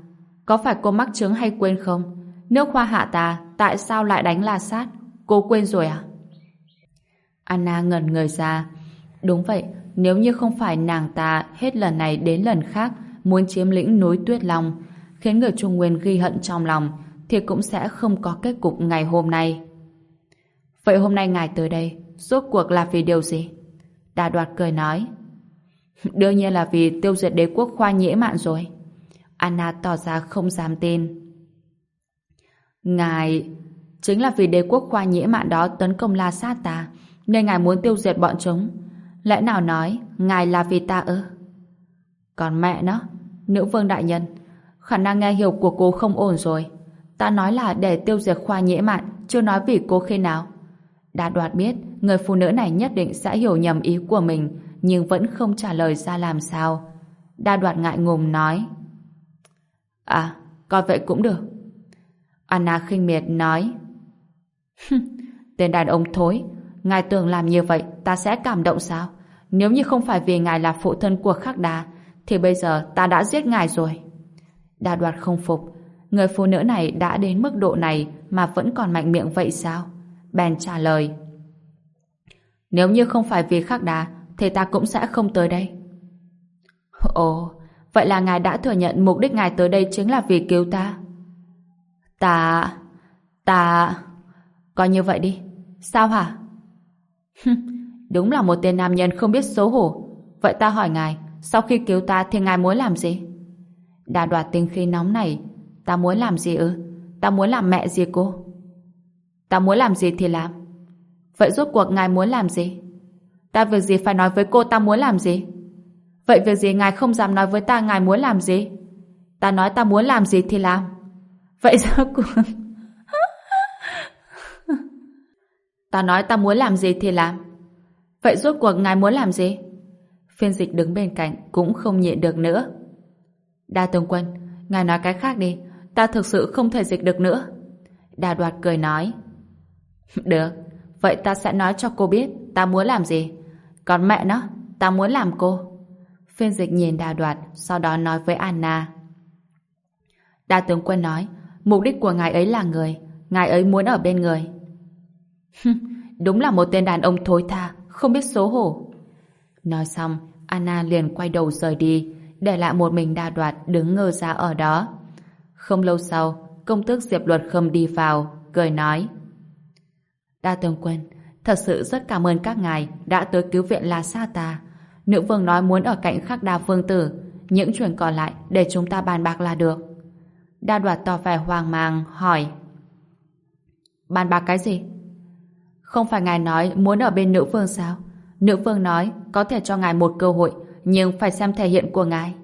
có phải cô mắc chứng hay quên không? Nước hoa hạ ta tại sao lại đánh La Sát? Cô quên rồi à? Anna ngẩn người ra. Đúng vậy, nếu như không phải nàng ta hết lần này đến lần khác muốn chiếm lĩnh núi Tuyết Long, khiến người Trung Nguyên ghi hận trong lòng, thì cũng sẽ không có kết cục ngày hôm nay. Vậy hôm nay ngài tới đây, rốt cuộc là vì điều gì? Đà đoạt cười nói. Đương nhiên là vì tiêu diệt đế quốc khoa nhễ mạn rồi. Anna tỏ ra không dám tin. Ngài... Chính là vì đế quốc khoa nhễ mạn đó tấn công La Sát ta, nên ngài muốn tiêu diệt bọn chúng. Lẽ nào nói, ngài là vì ta ư? Còn mẹ nó, nữ vương đại nhân, khả năng nghe hiểu của cô không ổn rồi. Ta nói là để tiêu diệt khoa nhễ mạn, chưa nói vì cô khi nào. Đã đoạt biết, người phụ nữ này nhất định sẽ hiểu nhầm ý của mình, nhưng vẫn không trả lời ra làm sao. Đa đoạt ngại ngùng nói. À, coi vậy cũng được. Anna khinh miệt nói. Tên đàn ông thối, ngài tưởng làm như vậy ta sẽ cảm động sao? Nếu như không phải vì ngài là phụ thân của khắc đà, thì bây giờ ta đã giết ngài rồi. Đa đoạt không phục, người phụ nữ này đã đến mức độ này mà vẫn còn mạnh miệng vậy sao? Bèn trả lời. Nếu như không phải vì khắc đà, thì ta cũng sẽ không tới đây. Ồ, vậy là ngài đã thừa nhận mục đích ngài tới đây chính là vì cứu ta. Ta... ta... Coi như vậy đi. Sao hả? Đúng là một tên nam nhân không biết xấu hổ. Vậy ta hỏi ngài, sau khi cứu ta thì ngài muốn làm gì? Đà đoạt tình khi nóng này, ta muốn làm gì ư? Ta muốn làm mẹ gì cô? Ta muốn làm gì thì làm. Vậy rốt cuộc ngài muốn làm gì? Ta việc gì phải nói với cô ta muốn làm gì? Vậy việc gì ngài không dám nói với ta ngài muốn làm gì? Ta nói ta muốn làm gì thì làm. Vậy rốt cuộc... ta nói ta muốn làm gì thì làm. Vậy rốt cuộc ngài muốn làm gì? Phiên dịch đứng bên cạnh cũng không nhịn được nữa. Đa tướng quân, ngài nói cái khác đi. Ta thực sự không thể dịch được nữa. Đa đoạt cười nói. Được, vậy ta sẽ nói cho cô biết ta muốn làm gì. Còn mẹ nó, ta muốn làm cô. Phiên dịch nhìn đa đoạt, sau đó nói với Anna. Đa tướng quân nói, mục đích của ngài ấy là người, ngài ấy muốn ở bên người. Đúng là một tên đàn ông thối tha, không biết xấu hổ. Nói xong, Anna liền quay đầu rời đi, để lại một mình đa đoạt đứng ngơ ra ở đó. Không lâu sau, công tước Diệp Luật Khâm đi vào, cười nói. Đa tướng quân, thật sự rất cảm ơn các ngài đã tới cứu viện La Sa ta. Nữ vương nói muốn ở cạnh khắc đa vương tử, những chuyện còn lại để chúng ta bàn bạc là được. Đa đoạt tỏ vẻ hoang mang, hỏi. Bàn bạc cái gì? Không phải ngài nói muốn ở bên nữ vương sao? Nữ vương nói có thể cho ngài một cơ hội, nhưng phải xem thể hiện của ngài.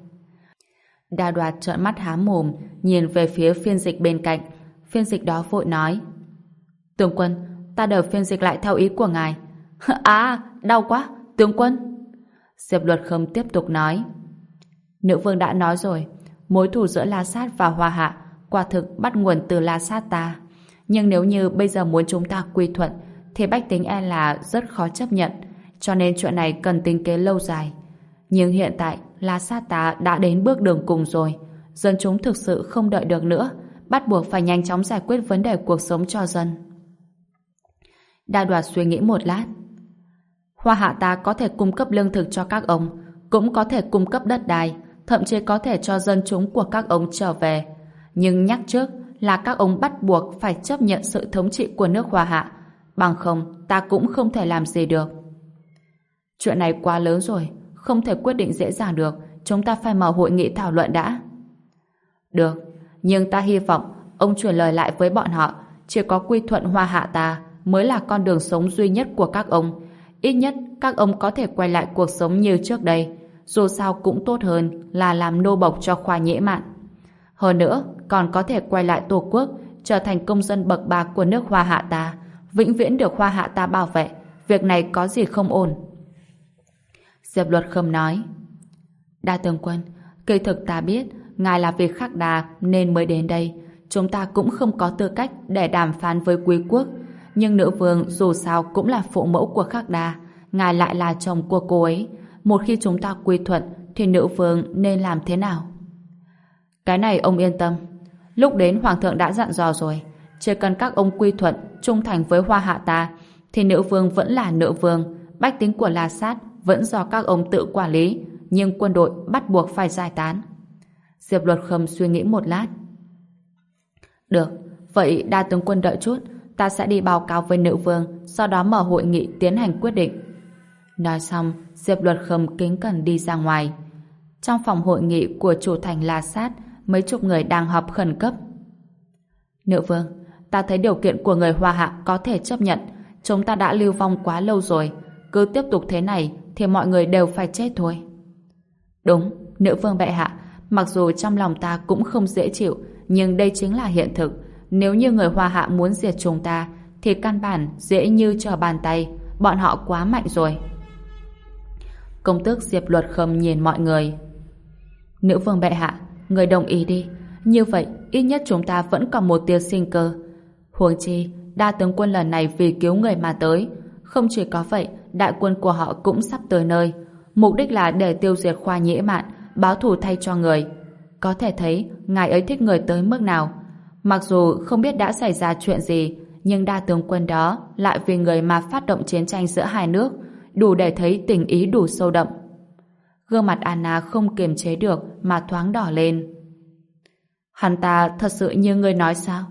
Đa đoạt trợn mắt há mồm, nhìn về phía phiên dịch bên cạnh. Phiên dịch đó vội nói. Tướng quân, ta đều phiên dịch lại theo ý của ngài. À, đau quá, tướng quân. Diệp luật khâm tiếp tục nói. Nữ vương đã nói rồi, mối thù giữa La Sát và Hoa Hạ quả thực bắt nguồn từ La Sát ta. Nhưng nếu như bây giờ muốn chúng ta quy thuận, thì bách tính e là rất khó chấp nhận, cho nên chuyện này cần tính kế lâu dài. Nhưng hiện tại, La Sát ta đã đến bước đường cùng rồi. Dân chúng thực sự không đợi được nữa, bắt buộc phải nhanh chóng giải quyết vấn đề cuộc sống cho dân. Đa đoạt suy nghĩ một lát. Hoa hạ ta có thể cung cấp lương thực cho các ông, cũng có thể cung cấp đất đai, thậm chí có thể cho dân chúng của các ông trở về. Nhưng nhắc trước là các ông bắt buộc phải chấp nhận sự thống trị của nước Hoa hạ, bằng không ta cũng không thể làm gì được. Chuyện này quá lớn rồi, không thể quyết định dễ dàng được, chúng ta phải mở hội nghị thảo luận đã. Được, nhưng ta hy vọng ông truyền lời lại với bọn họ, chỉ có quy thuận hoa hạ ta mới là con đường sống duy nhất của các ông. Ít nhất các ông có thể quay lại cuộc sống như trước đây. dù sao cũng tốt hơn là làm nô bộc cho khoa nhễ mạn. Hơn nữa, còn có thể quay lại Tổ quốc, trở thành công dân bậc ba của nước Hoa Hạ ta, vĩnh viễn được Hoa Hạ ta bảo vệ. Việc này có gì không ổn? Diệp Luật Khâm nói. Đa tướng quân, kỳ thực ta biết, ngài là việc khắc đà nên mới đến đây. Chúng ta cũng không có tư cách để đàm phán với quý quốc. Nhưng nữ vương dù sao cũng là phụ mẫu của khắc đa Ngài lại là chồng của cô ấy. Một khi chúng ta quy thuận thì nữ vương nên làm thế nào? Cái này ông yên tâm. Lúc đến Hoàng thượng đã dặn dò rồi. Chỉ cần các ông quy thuận, trung thành với hoa hạ ta, thì nữ vương vẫn là nữ vương. Bách tính của La Sát vẫn do các ông tự quản lý, nhưng quân đội bắt buộc phải giải tán. Diệp Luật Khâm suy nghĩ một lát. Được, vậy đa tướng quân đợi chút, ta sẽ đi báo cáo với nữ vương, sau đó mở hội nghị tiến hành quyết định. Nói xong, Diệp Luật Khâm kính cẩn đi ra ngoài. Trong phòng hội nghị của chủ thành La Sát, mấy chục người đang họp khẩn cấp. Nữ vương, ta thấy điều kiện của người Hoa Hạ có thể chấp nhận. Chúng ta đã lưu vong quá lâu rồi. Cứ tiếp tục thế này thì mọi người đều phải chết thôi. Đúng, nữ vương bệ hạ, mặc dù trong lòng ta cũng không dễ chịu, nhưng đây chính là hiện thực. Nếu như người Hoa Hạ muốn diệt chúng ta, thì căn bản dễ như trở bàn tay. Bọn họ quá mạnh rồi. Công tước Diệp Luật Khâm nhìn mọi người. Nữ vương bệ hạ, người đồng ý đi. Như vậy, ít nhất chúng ta vẫn còn một tia sinh cơ. Huống chi, đa tướng quân lần này vì cứu người mà tới. Không chỉ có vậy, đại quân của họ cũng sắp tới nơi. Mục đích là để tiêu diệt khoa nhĩ mạn, báo thù thay cho người. Có thể thấy, ngài ấy thích người tới mức nào. Mặc dù không biết đã xảy ra chuyện gì, nhưng đa tướng quân đó lại vì người mà phát động chiến tranh giữa hai nước, đủ để thấy tình ý đủ sâu đậm. Gương mặt Anna không kiềm chế được mà thoáng đỏ lên. Hắn ta thật sự như người nói sao?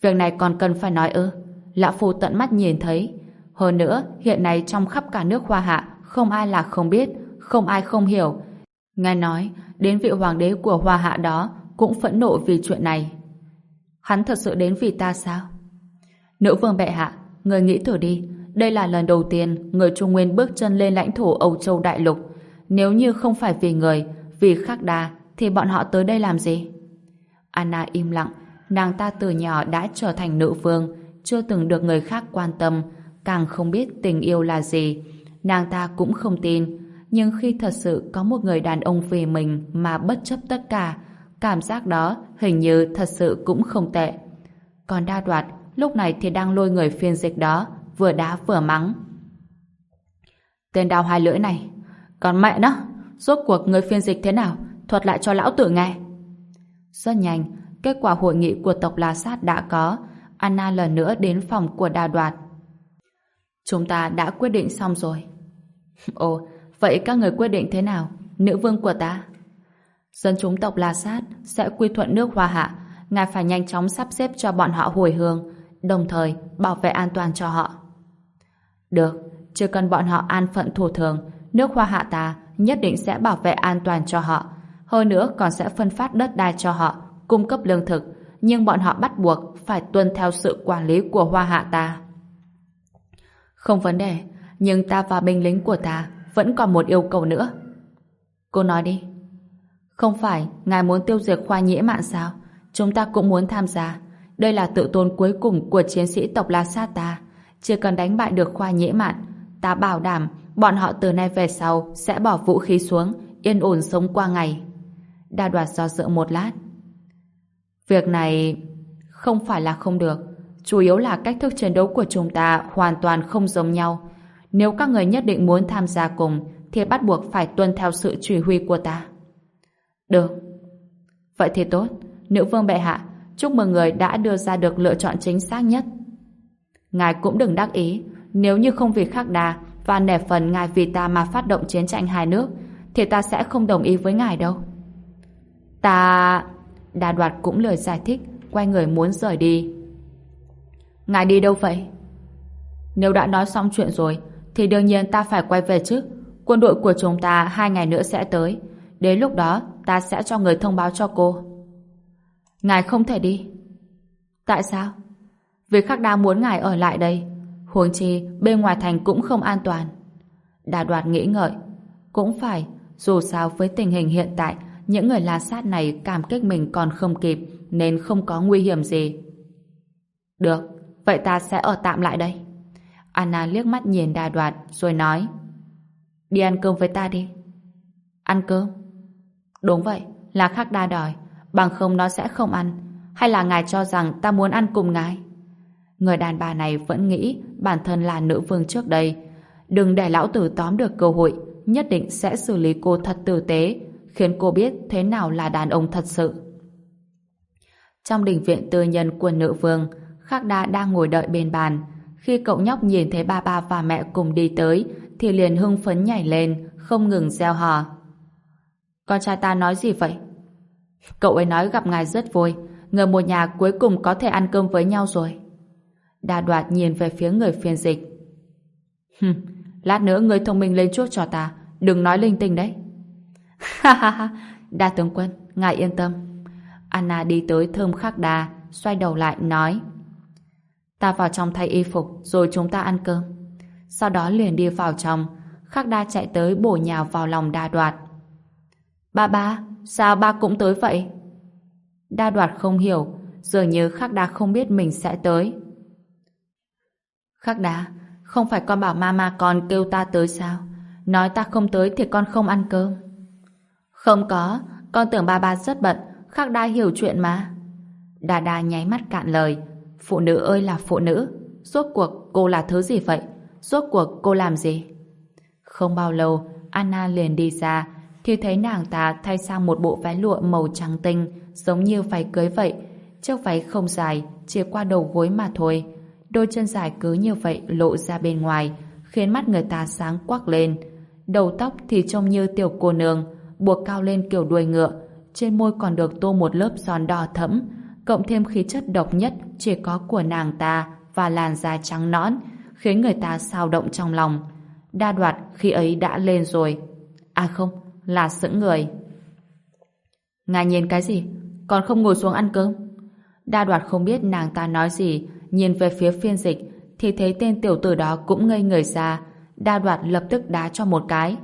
Việc này còn cần phải nói ư? Lão Phu tận mắt nhìn thấy. Hơn nữa, hiện nay trong khắp cả nước Hoa Hạ, không ai là không biết, không ai không hiểu. Nghe nói, đến vị hoàng đế của Hoa Hạ đó cũng phẫn nộ vì chuyện này. Hắn thật sự đến vì ta sao? Nữ vương bệ hạ, người nghĩ thử đi. Đây là lần đầu tiên người Trung Nguyên bước chân lên lãnh thổ Âu Châu Đại Lục. Nếu như không phải vì người, vì khắc đà, thì bọn họ tới đây làm gì? Anna im lặng, nàng ta từ nhỏ đã trở thành nữ vương, chưa từng được người khác quan tâm, càng không biết tình yêu là gì. Nàng ta cũng không tin, nhưng khi thật sự có một người đàn ông vì mình mà bất chấp tất cả, cảm giác đó hình như thật sự cũng không tệ. Còn đa đoạt, lúc này thì đang lôi người phiên dịch đó, vừa đá vừa mắng. Tên đào hai lưỡi này, còn mẹ nó, rốt cuộc người phiên dịch thế nào, thuật lại cho lão tử nghe. Rất nhanh, kết quả hội nghị của tộc La Sát đã có, Anna lần nữa đến phòng của đa đoạt. Chúng ta đã quyết định xong rồi. Ồ, vậy các người quyết định thế nào? Nữ vương của ta? Dân chúng tộc La Sát sẽ quy thuận nước Hoa Hạ, ngài phải nhanh chóng sắp xếp cho bọn họ hồi hương, đồng thời bảo vệ an toàn cho họ. Được, chưa cần bọn họ an phận thủ thường, nước Hoa Hạ ta nhất định sẽ bảo vệ an toàn cho họ. Hơn nữa còn sẽ phân phát đất đai cho họ, cung cấp lương thực, nhưng bọn họ bắt buộc phải tuân theo sự quản lý của Hoa Hạ ta. Không vấn đề, nhưng ta và binh lính của ta vẫn còn một yêu cầu nữa. Cô nói đi. Không phải ngài muốn tiêu diệt khoa nhĩ mạn sao? Chúng ta cũng muốn tham gia. Đây là tự tôn cuối cùng của chiến sĩ tộc La Sát ta. Chỉ cần đánh bại được khoa nhĩ mạn, ta bảo đảm bọn họ từ nay về sau sẽ bỏ vũ khí xuống, yên ổn sống qua ngày. Đa đoạt do dự một lát. Việc này không phải là không được. Chủ yếu là cách thức chiến đấu của chúng ta hoàn toàn không giống nhau. Nếu các người nhất định muốn tham gia cùng thì bắt buộc phải tuân theo sự chỉ huy của ta. Được. Vậy thì tốt. Nữ vương bệ hạ, chúc mừng người đã đưa ra được lựa chọn chính xác nhất. Ngài cũng đừng đắc ý. Nếu như không vì khắc đà và nể phần ngài vì ta mà phát động chiến tranh hai nước thì ta sẽ không đồng ý với ngài đâu. Ta... Đà đoạt cũng lời giải thích quay người muốn rời đi. Ngài đi đâu vậy? Nếu đã nói xong chuyện rồi thì đương nhiên ta phải quay về chứ. Quân đội của chúng ta hai ngày nữa sẽ tới. Đến lúc đó ta sẽ cho người thông báo cho cô. Ngài không thể đi. Tại sao? Vì khắc đa muốn ngài ở lại đây. Huống chi bên ngoài thành cũng không an toàn. Đà đoạt nghĩ ngợi. Cũng phải, Dù sao với tình hình hiện tại, những người La Sát này cảm kích mình còn không kịp, nên không có nguy hiểm gì. Được, vậy ta sẽ ở tạm lại đây. Anna liếc mắt nhìn đa đoạt, rồi nói Đi ăn cơm với ta đi. Ăn cơm? Đúng vậy, là khắc đa đòi, bằng không nó sẽ không ăn. Hay là ngài cho rằng ta muốn ăn cùng ngài? Người đàn bà này vẫn nghĩ bản thân là nữ vương trước đây. Đừng để lão tử tóm được cơ hội, nhất định sẽ xử lý cô thật tử tế, khiến cô biết thế nào là đàn ông thật sự. Trong đình viện tư nhân của nữ vương, Khắc Đa đang ngồi đợi bên bàn. Khi cậu nhóc nhìn thấy ba ba và mẹ cùng đi tới, thì liền hưng phấn nhảy lên, không ngừng gieo hò. Con trai ta nói gì vậy? Cậu ấy nói gặp ngài rất vui, người một nhà cuối cùng có thể ăn cơm với nhau rồi. Đa đoạt nhìn về phía người phiên dịch. Hừm, lát nữa người thông minh lên chuốc cho ta, đừng nói linh tinh đấy. Ha ha ha, đa tướng quân, ngài yên tâm. Anna đi tới thơm khắc đà, xoay đầu lại nói. Ta vào trong thay y phục, rồi chúng ta ăn cơm. Sau đó liền đi vào trong, khắc đa chạy tới bổ nhào vào lòng đa đoạt. Ba ba, sao ba cũng tới vậy? Đa đoạt không hiểu, dường như khắc đa không biết mình sẽ tới. Khắc đá, không phải con bảo mama con kêu ta tới sao? Nói ta không tới thì con không ăn cơm. Không có, con tưởng ba ba rất bận, khắc đa hiểu chuyện mà. Đà đà nháy mắt cạn lời. Phụ nữ ơi là phụ nữ. Rốt cuộc cô là thứ gì vậy? Rốt cuộc cô làm gì? Không bao lâu, Anna liền đi ra, thì thấy nàng ta thay sang một bộ váy lụa màu trắng tinh, giống như váy cưới vậy. Chiếc váy không dài, chỉ qua đầu gối mà thôi đôi chân dài cứ như vậy lộ ra bên ngoài, khiến mắt người ta sáng quắc lên. Đầu tóc thì trông như tiểu cô nương, buộc cao lên kiểu đuôi ngựa, trên môi còn được tô một lớp son đỏ thẫm, cộng thêm khí chất độc nhất chỉ có của nàng ta và làn da trắng nõn, khiến người ta sao động trong lòng. Đa đoạt khi ấy đã lên rồi. À không, là sững người. Ngài nhìn cái gì? Còn không ngồi xuống ăn cơm? Đa đoạt không biết nàng ta nói gì, nhìn về phía phiên dịch thì thấy tên tiểu tử đó cũng ngây người ra. Đa đoạt lập tức đá cho một cái.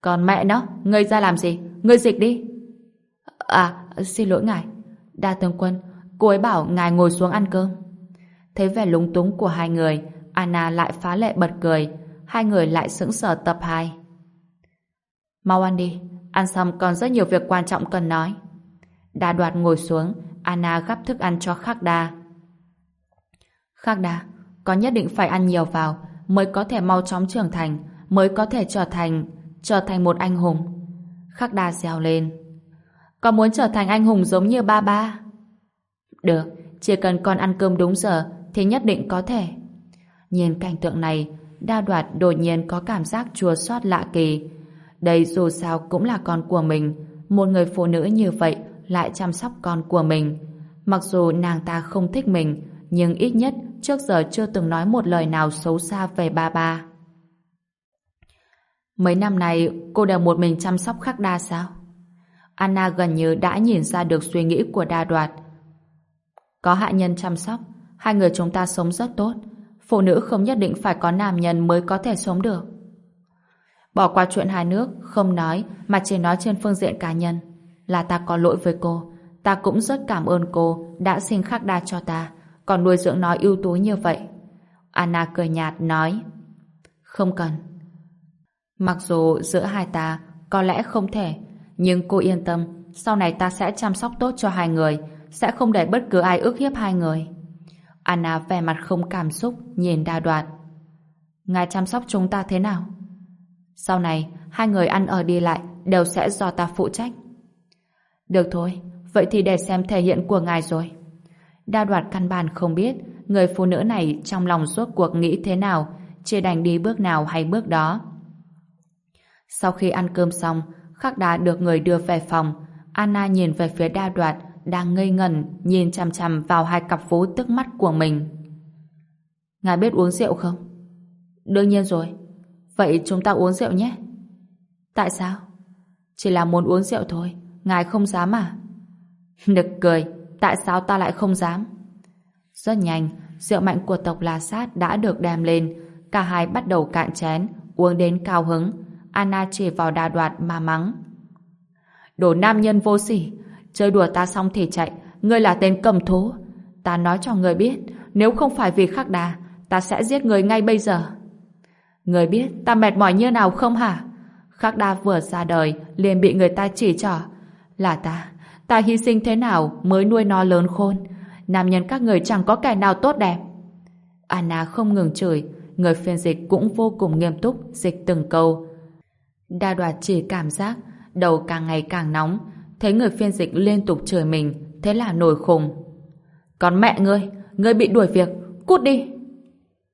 Còn mẹ nó ngây ra làm gì? Ngươi dịch đi. À xin lỗi ngài. Đa tướng quân cô ấy bảo ngài ngồi xuống ăn cơm. Thấy vẻ lúng túng của hai người Anna lại phá lệ bật cười. Hai người lại sững sờ tập hai mau ăn đi ăn xong còn rất nhiều việc quan trọng cần nói đa đoạt ngồi xuống Anna gắp thức ăn cho khắc đa Khắc Đa, con nhất định phải ăn nhiều vào mới có thể mau chóng trưởng thành, mới có thể trở thành trở thành một anh hùng. Khắc đa reo lên. Con muốn trở thành anh hùng giống như ba ba. Được, chỉ cần con ăn cơm đúng giờ thì nhất định có thể. Nhìn cảnh tượng này, đa đoạt đột nhiên có cảm giác chua xót lạ kỳ. Đây dù sao cũng là con của mình. Một người phụ nữ như vậy lại chăm sóc con của mình. Mặc dù nàng ta không thích mình, nhưng ít nhất trước giờ chưa từng nói một lời nào xấu xa về ba ba. Mấy năm này cô đều một mình chăm sóc khắc đa sao? Anna gần như đã nhìn ra được suy nghĩ của đa đoạt. Có hạ nhân chăm sóc, hai người chúng ta sống rất tốt. Phụ nữ không nhất định phải có nam nhân mới có thể sống được. Bỏ qua chuyện hai nước, không nói, mà chỉ nói trên phương diện cá nhân. Là ta có lỗi với cô. Ta cũng rất cảm ơn cô đã sinh khắc đa cho ta còn nuôi dưỡng nó ưu tú như vậy. Anna cười nhạt nói Không cần. Mặc dù giữa hai ta có lẽ không thể, nhưng cô yên tâm, sau này ta sẽ chăm sóc tốt cho hai người, sẽ không để bất cứ ai ước hiếp hai người. Anna vẻ mặt không cảm xúc, nhìn đa đoạt. Ngài chăm sóc chúng ta thế nào? Sau này, hai người ăn ở đi lại đều sẽ do ta phụ trách. Được thôi, vậy thì để xem thể hiện của ngài rồi. Đa đoạt căn bản không biết người phụ nữ này trong lòng suốt cuộc nghĩ thế nào, chia đành đi bước nào hay bước đó. Sau khi ăn cơm xong, khắc đá được người đưa về phòng. Anna nhìn về phía đa đoạt, đang ngây ngẩn, nhìn chằm chằm vào hai cặp vú tức mắt của mình. Ngài biết uống rượu không? Đương nhiên rồi. Vậy chúng ta uống rượu nhé. Tại sao? Chỉ là muốn uống rượu thôi. Ngài không dám à? Nực cười tại sao ta lại không dám? Rất nhanh, rượu mạnh của tộc La Sát đã được đem lên, cả hai bắt đầu cạn chén, uống đến cao hứng. Anna chỉ vào đà đoạt mà mắng. Đồ nam nhân vô sỉ, chơi đùa ta xong thì chạy, ngươi là tên cầm thú. Ta nói cho ngươi biết, nếu không phải vì khắc đà, ta sẽ giết người ngay bây giờ. Người biết ta mệt mỏi như nào không hả? Khắc đa vừa ra đời, liền bị người ta chỉ trỏ. Là ta, ta hy sinh thế nào mới nuôi nó lớn khôn. Nam nhân các người chẳng có kẻ nào tốt đẹp. Anna không ngừng chửi, người phiên dịch cũng vô cùng nghiêm túc dịch từng câu. Đa đoạt chỉ cảm giác đầu càng ngày càng nóng, thấy người phiên dịch liên tục chửi mình, thế là nổi khùng. Còn mẹ ngươi, ngươi bị đuổi việc, cút đi.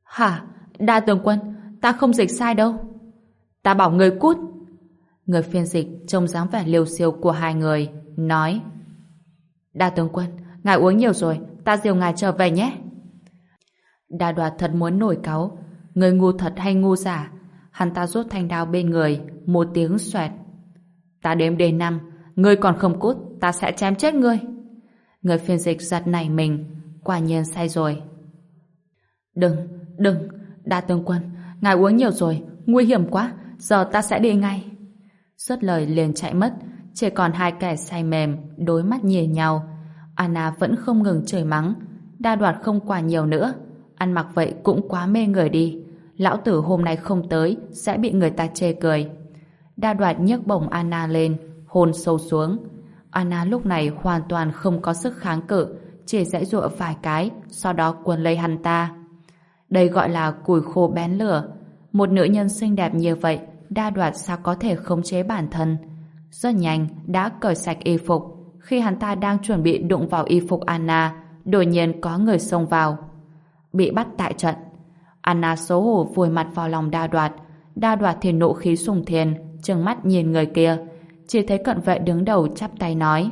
Hả? Đa tướng quân, ta không dịch sai đâu. Ta bảo người cút. Người phiên dịch trông dáng vẻ liều siêu của hai người, nói Đa tướng quân, ngài uống nhiều rồi, ta diều ngài trở về nhé. Đa đoạt thật muốn nổi cáu, người ngu thật hay ngu giả, hắn ta rút thanh đao bên người, một tiếng xoẹt. Ta đếm đến năm, ngươi còn không cút, ta sẽ chém chết ngươi. Người phiên dịch giật nảy mình, quả nhiên sai rồi. Đừng, đừng, đa tướng quân, ngài uống nhiều rồi, nguy hiểm quá, giờ ta sẽ đi ngay. Xuất lời liền chạy mất, chỉ còn hai kẻ say mềm, đối mắt nhìn nhau. Anna vẫn không ngừng chửi mắng, đa đoạt không quả nhiều nữa. Ăn mặc vậy cũng quá mê người đi. Lão tử hôm nay không tới, sẽ bị người ta chê cười. Đa đoạt nhấc bổng Anna lên, hôn sâu xuống. Anna lúc này hoàn toàn không có sức kháng cự, chỉ dãy dụa vài cái, sau đó quần lấy hắn ta. Đây gọi là củi khô bén lửa. Một nữ nhân xinh đẹp như vậy, đa đoạt sao có thể khống chế bản thân. Rất nhanh, đã cởi sạch y phục. Khi hắn ta đang chuẩn bị đụng vào y phục Anna, đột nhiên có người xông vào. Bị bắt tại trận. Anna xấu hổ vùi mặt vào lòng đa đoạt. Đa đoạt thì nộ khí sùng thiền, trừng mắt nhìn người kia. Chỉ thấy cận vệ đứng đầu chắp tay nói.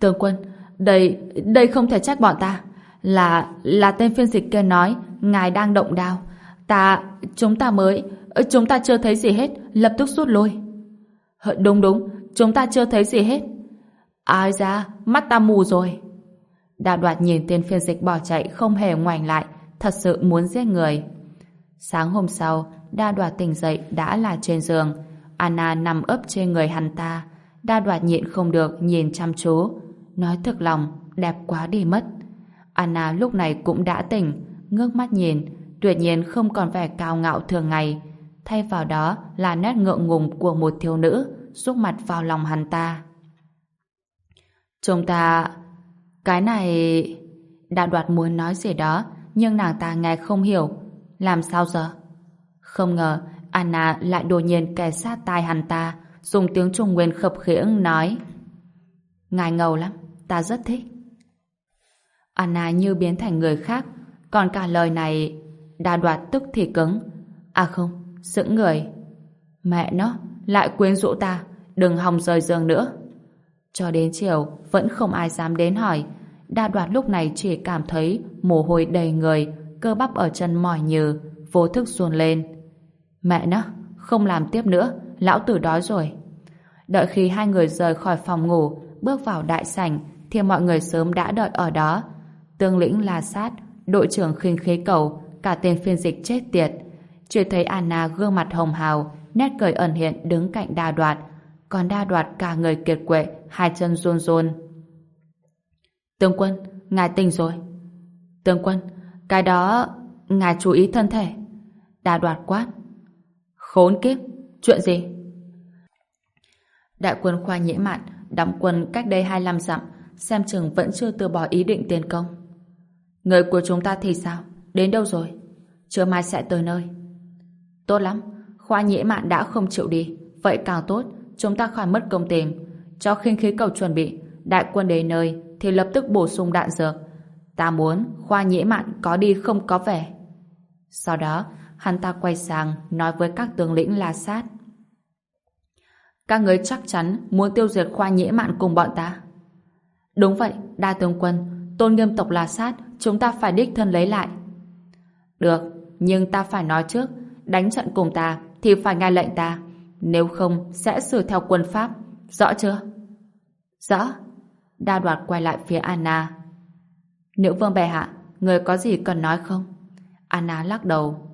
Tướng quân, đây, đây không thể trách bọn ta. Là, là tên phiên dịch kia nói, ngài đang động đao. Ta, chúng ta mới, ờ, chúng ta chưa thấy gì hết, lập tức rút lui. Đúng đúng, chúng ta chưa thấy gì hết. Ai ra, mắt ta mù rồi. Đào đoạt nhìn tên phiên dịch bỏ chạy không hề ngoảnh lại, thật sự muốn giết người. Sáng hôm sau, đa đoạt tỉnh dậy đã là trên giường. Anna nằm ấp trên người hắn ta. Đa đoạt nhịn không được nhìn chăm chú. Nói thực lòng, đẹp quá đi mất. Anna lúc này cũng đã tỉnh, ngước mắt nhìn, tuyệt nhiên không còn vẻ cao ngạo thường ngày. Thay vào đó là nét ngượng ngùng của một thiếu nữ, rúc mặt vào lòng hắn ta. Chúng ta... Cái này... đã đoạt muốn nói gì đó, nhưng nàng ta nghe không hiểu. Làm sao giờ? Không ngờ, Anna lại đột nhiên kề sát tai hắn ta, dùng tiếng Trung Nguyên khập khiễng nói Ngài ngầu lắm, ta rất thích. Anna như biến thành người khác, còn cả lời này đa đoạt tức thì cứng. À không, sững người. Mẹ nó, lại quyến rũ ta, đừng hòng rời giường nữa. Cho đến chiều, vẫn không ai dám đến hỏi. Đa đoạt lúc này chỉ cảm thấy mồ hôi đầy người, cơ bắp ở chân mỏi nhừ, vô thức ruồn lên. Mẹ nó, không làm tiếp nữa, lão tử đói rồi. Đợi khi hai người rời khỏi phòng ngủ, bước vào đại sảnh, thì mọi người sớm đã đợi ở đó. Tương lĩnh La Sát, đội trưởng khinh khế cầu, cả tên phiên dịch chết tiệt. Chỉ thấy Anna gương mặt hồng hào, nét cười ẩn hiện đứng cạnh đa đoạt, còn đa đoạt cả người kiệt quệ, hai chân run run. Tướng quân, ngài tỉnh rồi. Tướng quân, cái đó, ngài chú ý thân thể. Đa đoạt quát. Khốn kiếp, chuyện gì? Đại quân khoa nhễ mạn đóng quân cách đây 25 dặm, xem chừng vẫn chưa từ bỏ ý định tiến công. Người của chúng ta thì sao? Đến đâu rồi? Chưa mai sẽ tới nơi. Tốt lắm, khoa nhĩ mạn đã không chịu đi. Vậy càng tốt, chúng ta khỏi mất công tìm. Cho khinh khí cầu chuẩn bị, đại quân đến nơi thì lập tức bổ sung đạn dược. Ta muốn khoa nhĩ mạn có đi không có vẻ. Sau đó, hắn ta quay sang nói với các tướng lĩnh La Sát. Các người chắc chắn muốn tiêu diệt khoa nhĩ mạn cùng bọn ta. Đúng vậy, đa tướng quân, tôn nghiêm tộc La Sát, chúng ta phải đích thân lấy lại. Được, nhưng ta phải nói trước, đánh trận cùng ta thì phải nghe lệnh ta, nếu không sẽ xử theo quân pháp, rõ chưa? Rõ. Đa đoạt quay lại phía Anna. Nữ vương bệ hạ, người có gì cần nói không? Anna lắc đầu.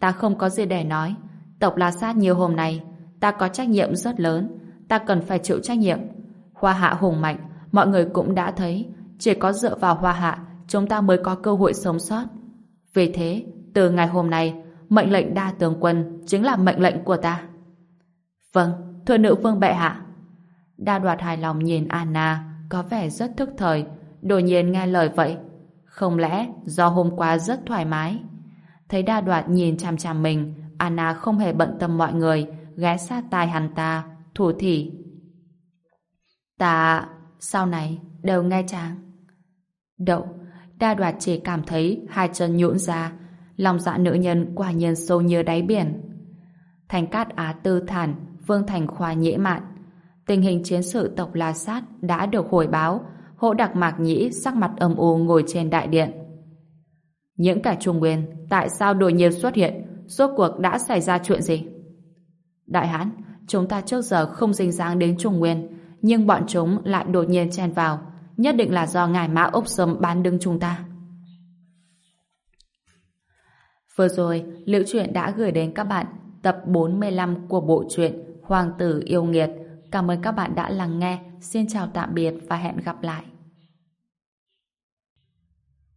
Ta không có gì để nói. tộc La Sát nhiều hôm nay, ta có trách nhiệm rất lớn, ta cần phải chịu trách nhiệm. Hoa hạ hùng mạnh, mọi người cũng đã thấy, chỉ có dựa vào hoa hạ, chúng ta mới có cơ hội sống sót. Vì thế, từ ngày hôm nay, mệnh lệnh đa tướng quân chính là mệnh lệnh của ta. Vâng, thưa nữ vương bệ hạ. Đa đoạt hài lòng nhìn Anna, có vẻ rất thức thời, đột nhiên nghe lời vậy. Không lẽ do hôm qua rất thoải mái? Thấy đa đoạt nhìn chằm chằm mình, Anna không hề bận tâm mọi người, ghé sát tai hắn ta, thủ thỉ. Ta, sau này, đều nghe chàng. Đậu, đa đoạt chỉ cảm thấy hai chân nhũn ra, lòng dạ nữ nhân quả nhiên sâu như đáy biển. Thành cát Á Tư Thản, Vương Thành Khoa Nhễ Mạn. Tình hình chiến sự tộc La Sát đã được hồi báo, hỗ đặc mạc nhĩ sắc mặt âm u ngồi trên đại điện. Những cả trung nguyên, tại sao đột nhiên xuất hiện? Rốt cuộc đã xảy ra chuyện gì? Đại hãn, chúng ta trước giờ không dính dáng đến trung nguyên, nhưng bọn chúng lại đột nhiên chen vào. Nhất định là do ngài mã ốc sâm bán đứng chúng ta. Vừa rồi, Liễu Chuyện đã gửi đến các bạn tập 45 của bộ truyện Hoàng tử yêu nghiệt. Cảm ơn các bạn đã lắng nghe. Xin chào tạm biệt và hẹn gặp lại.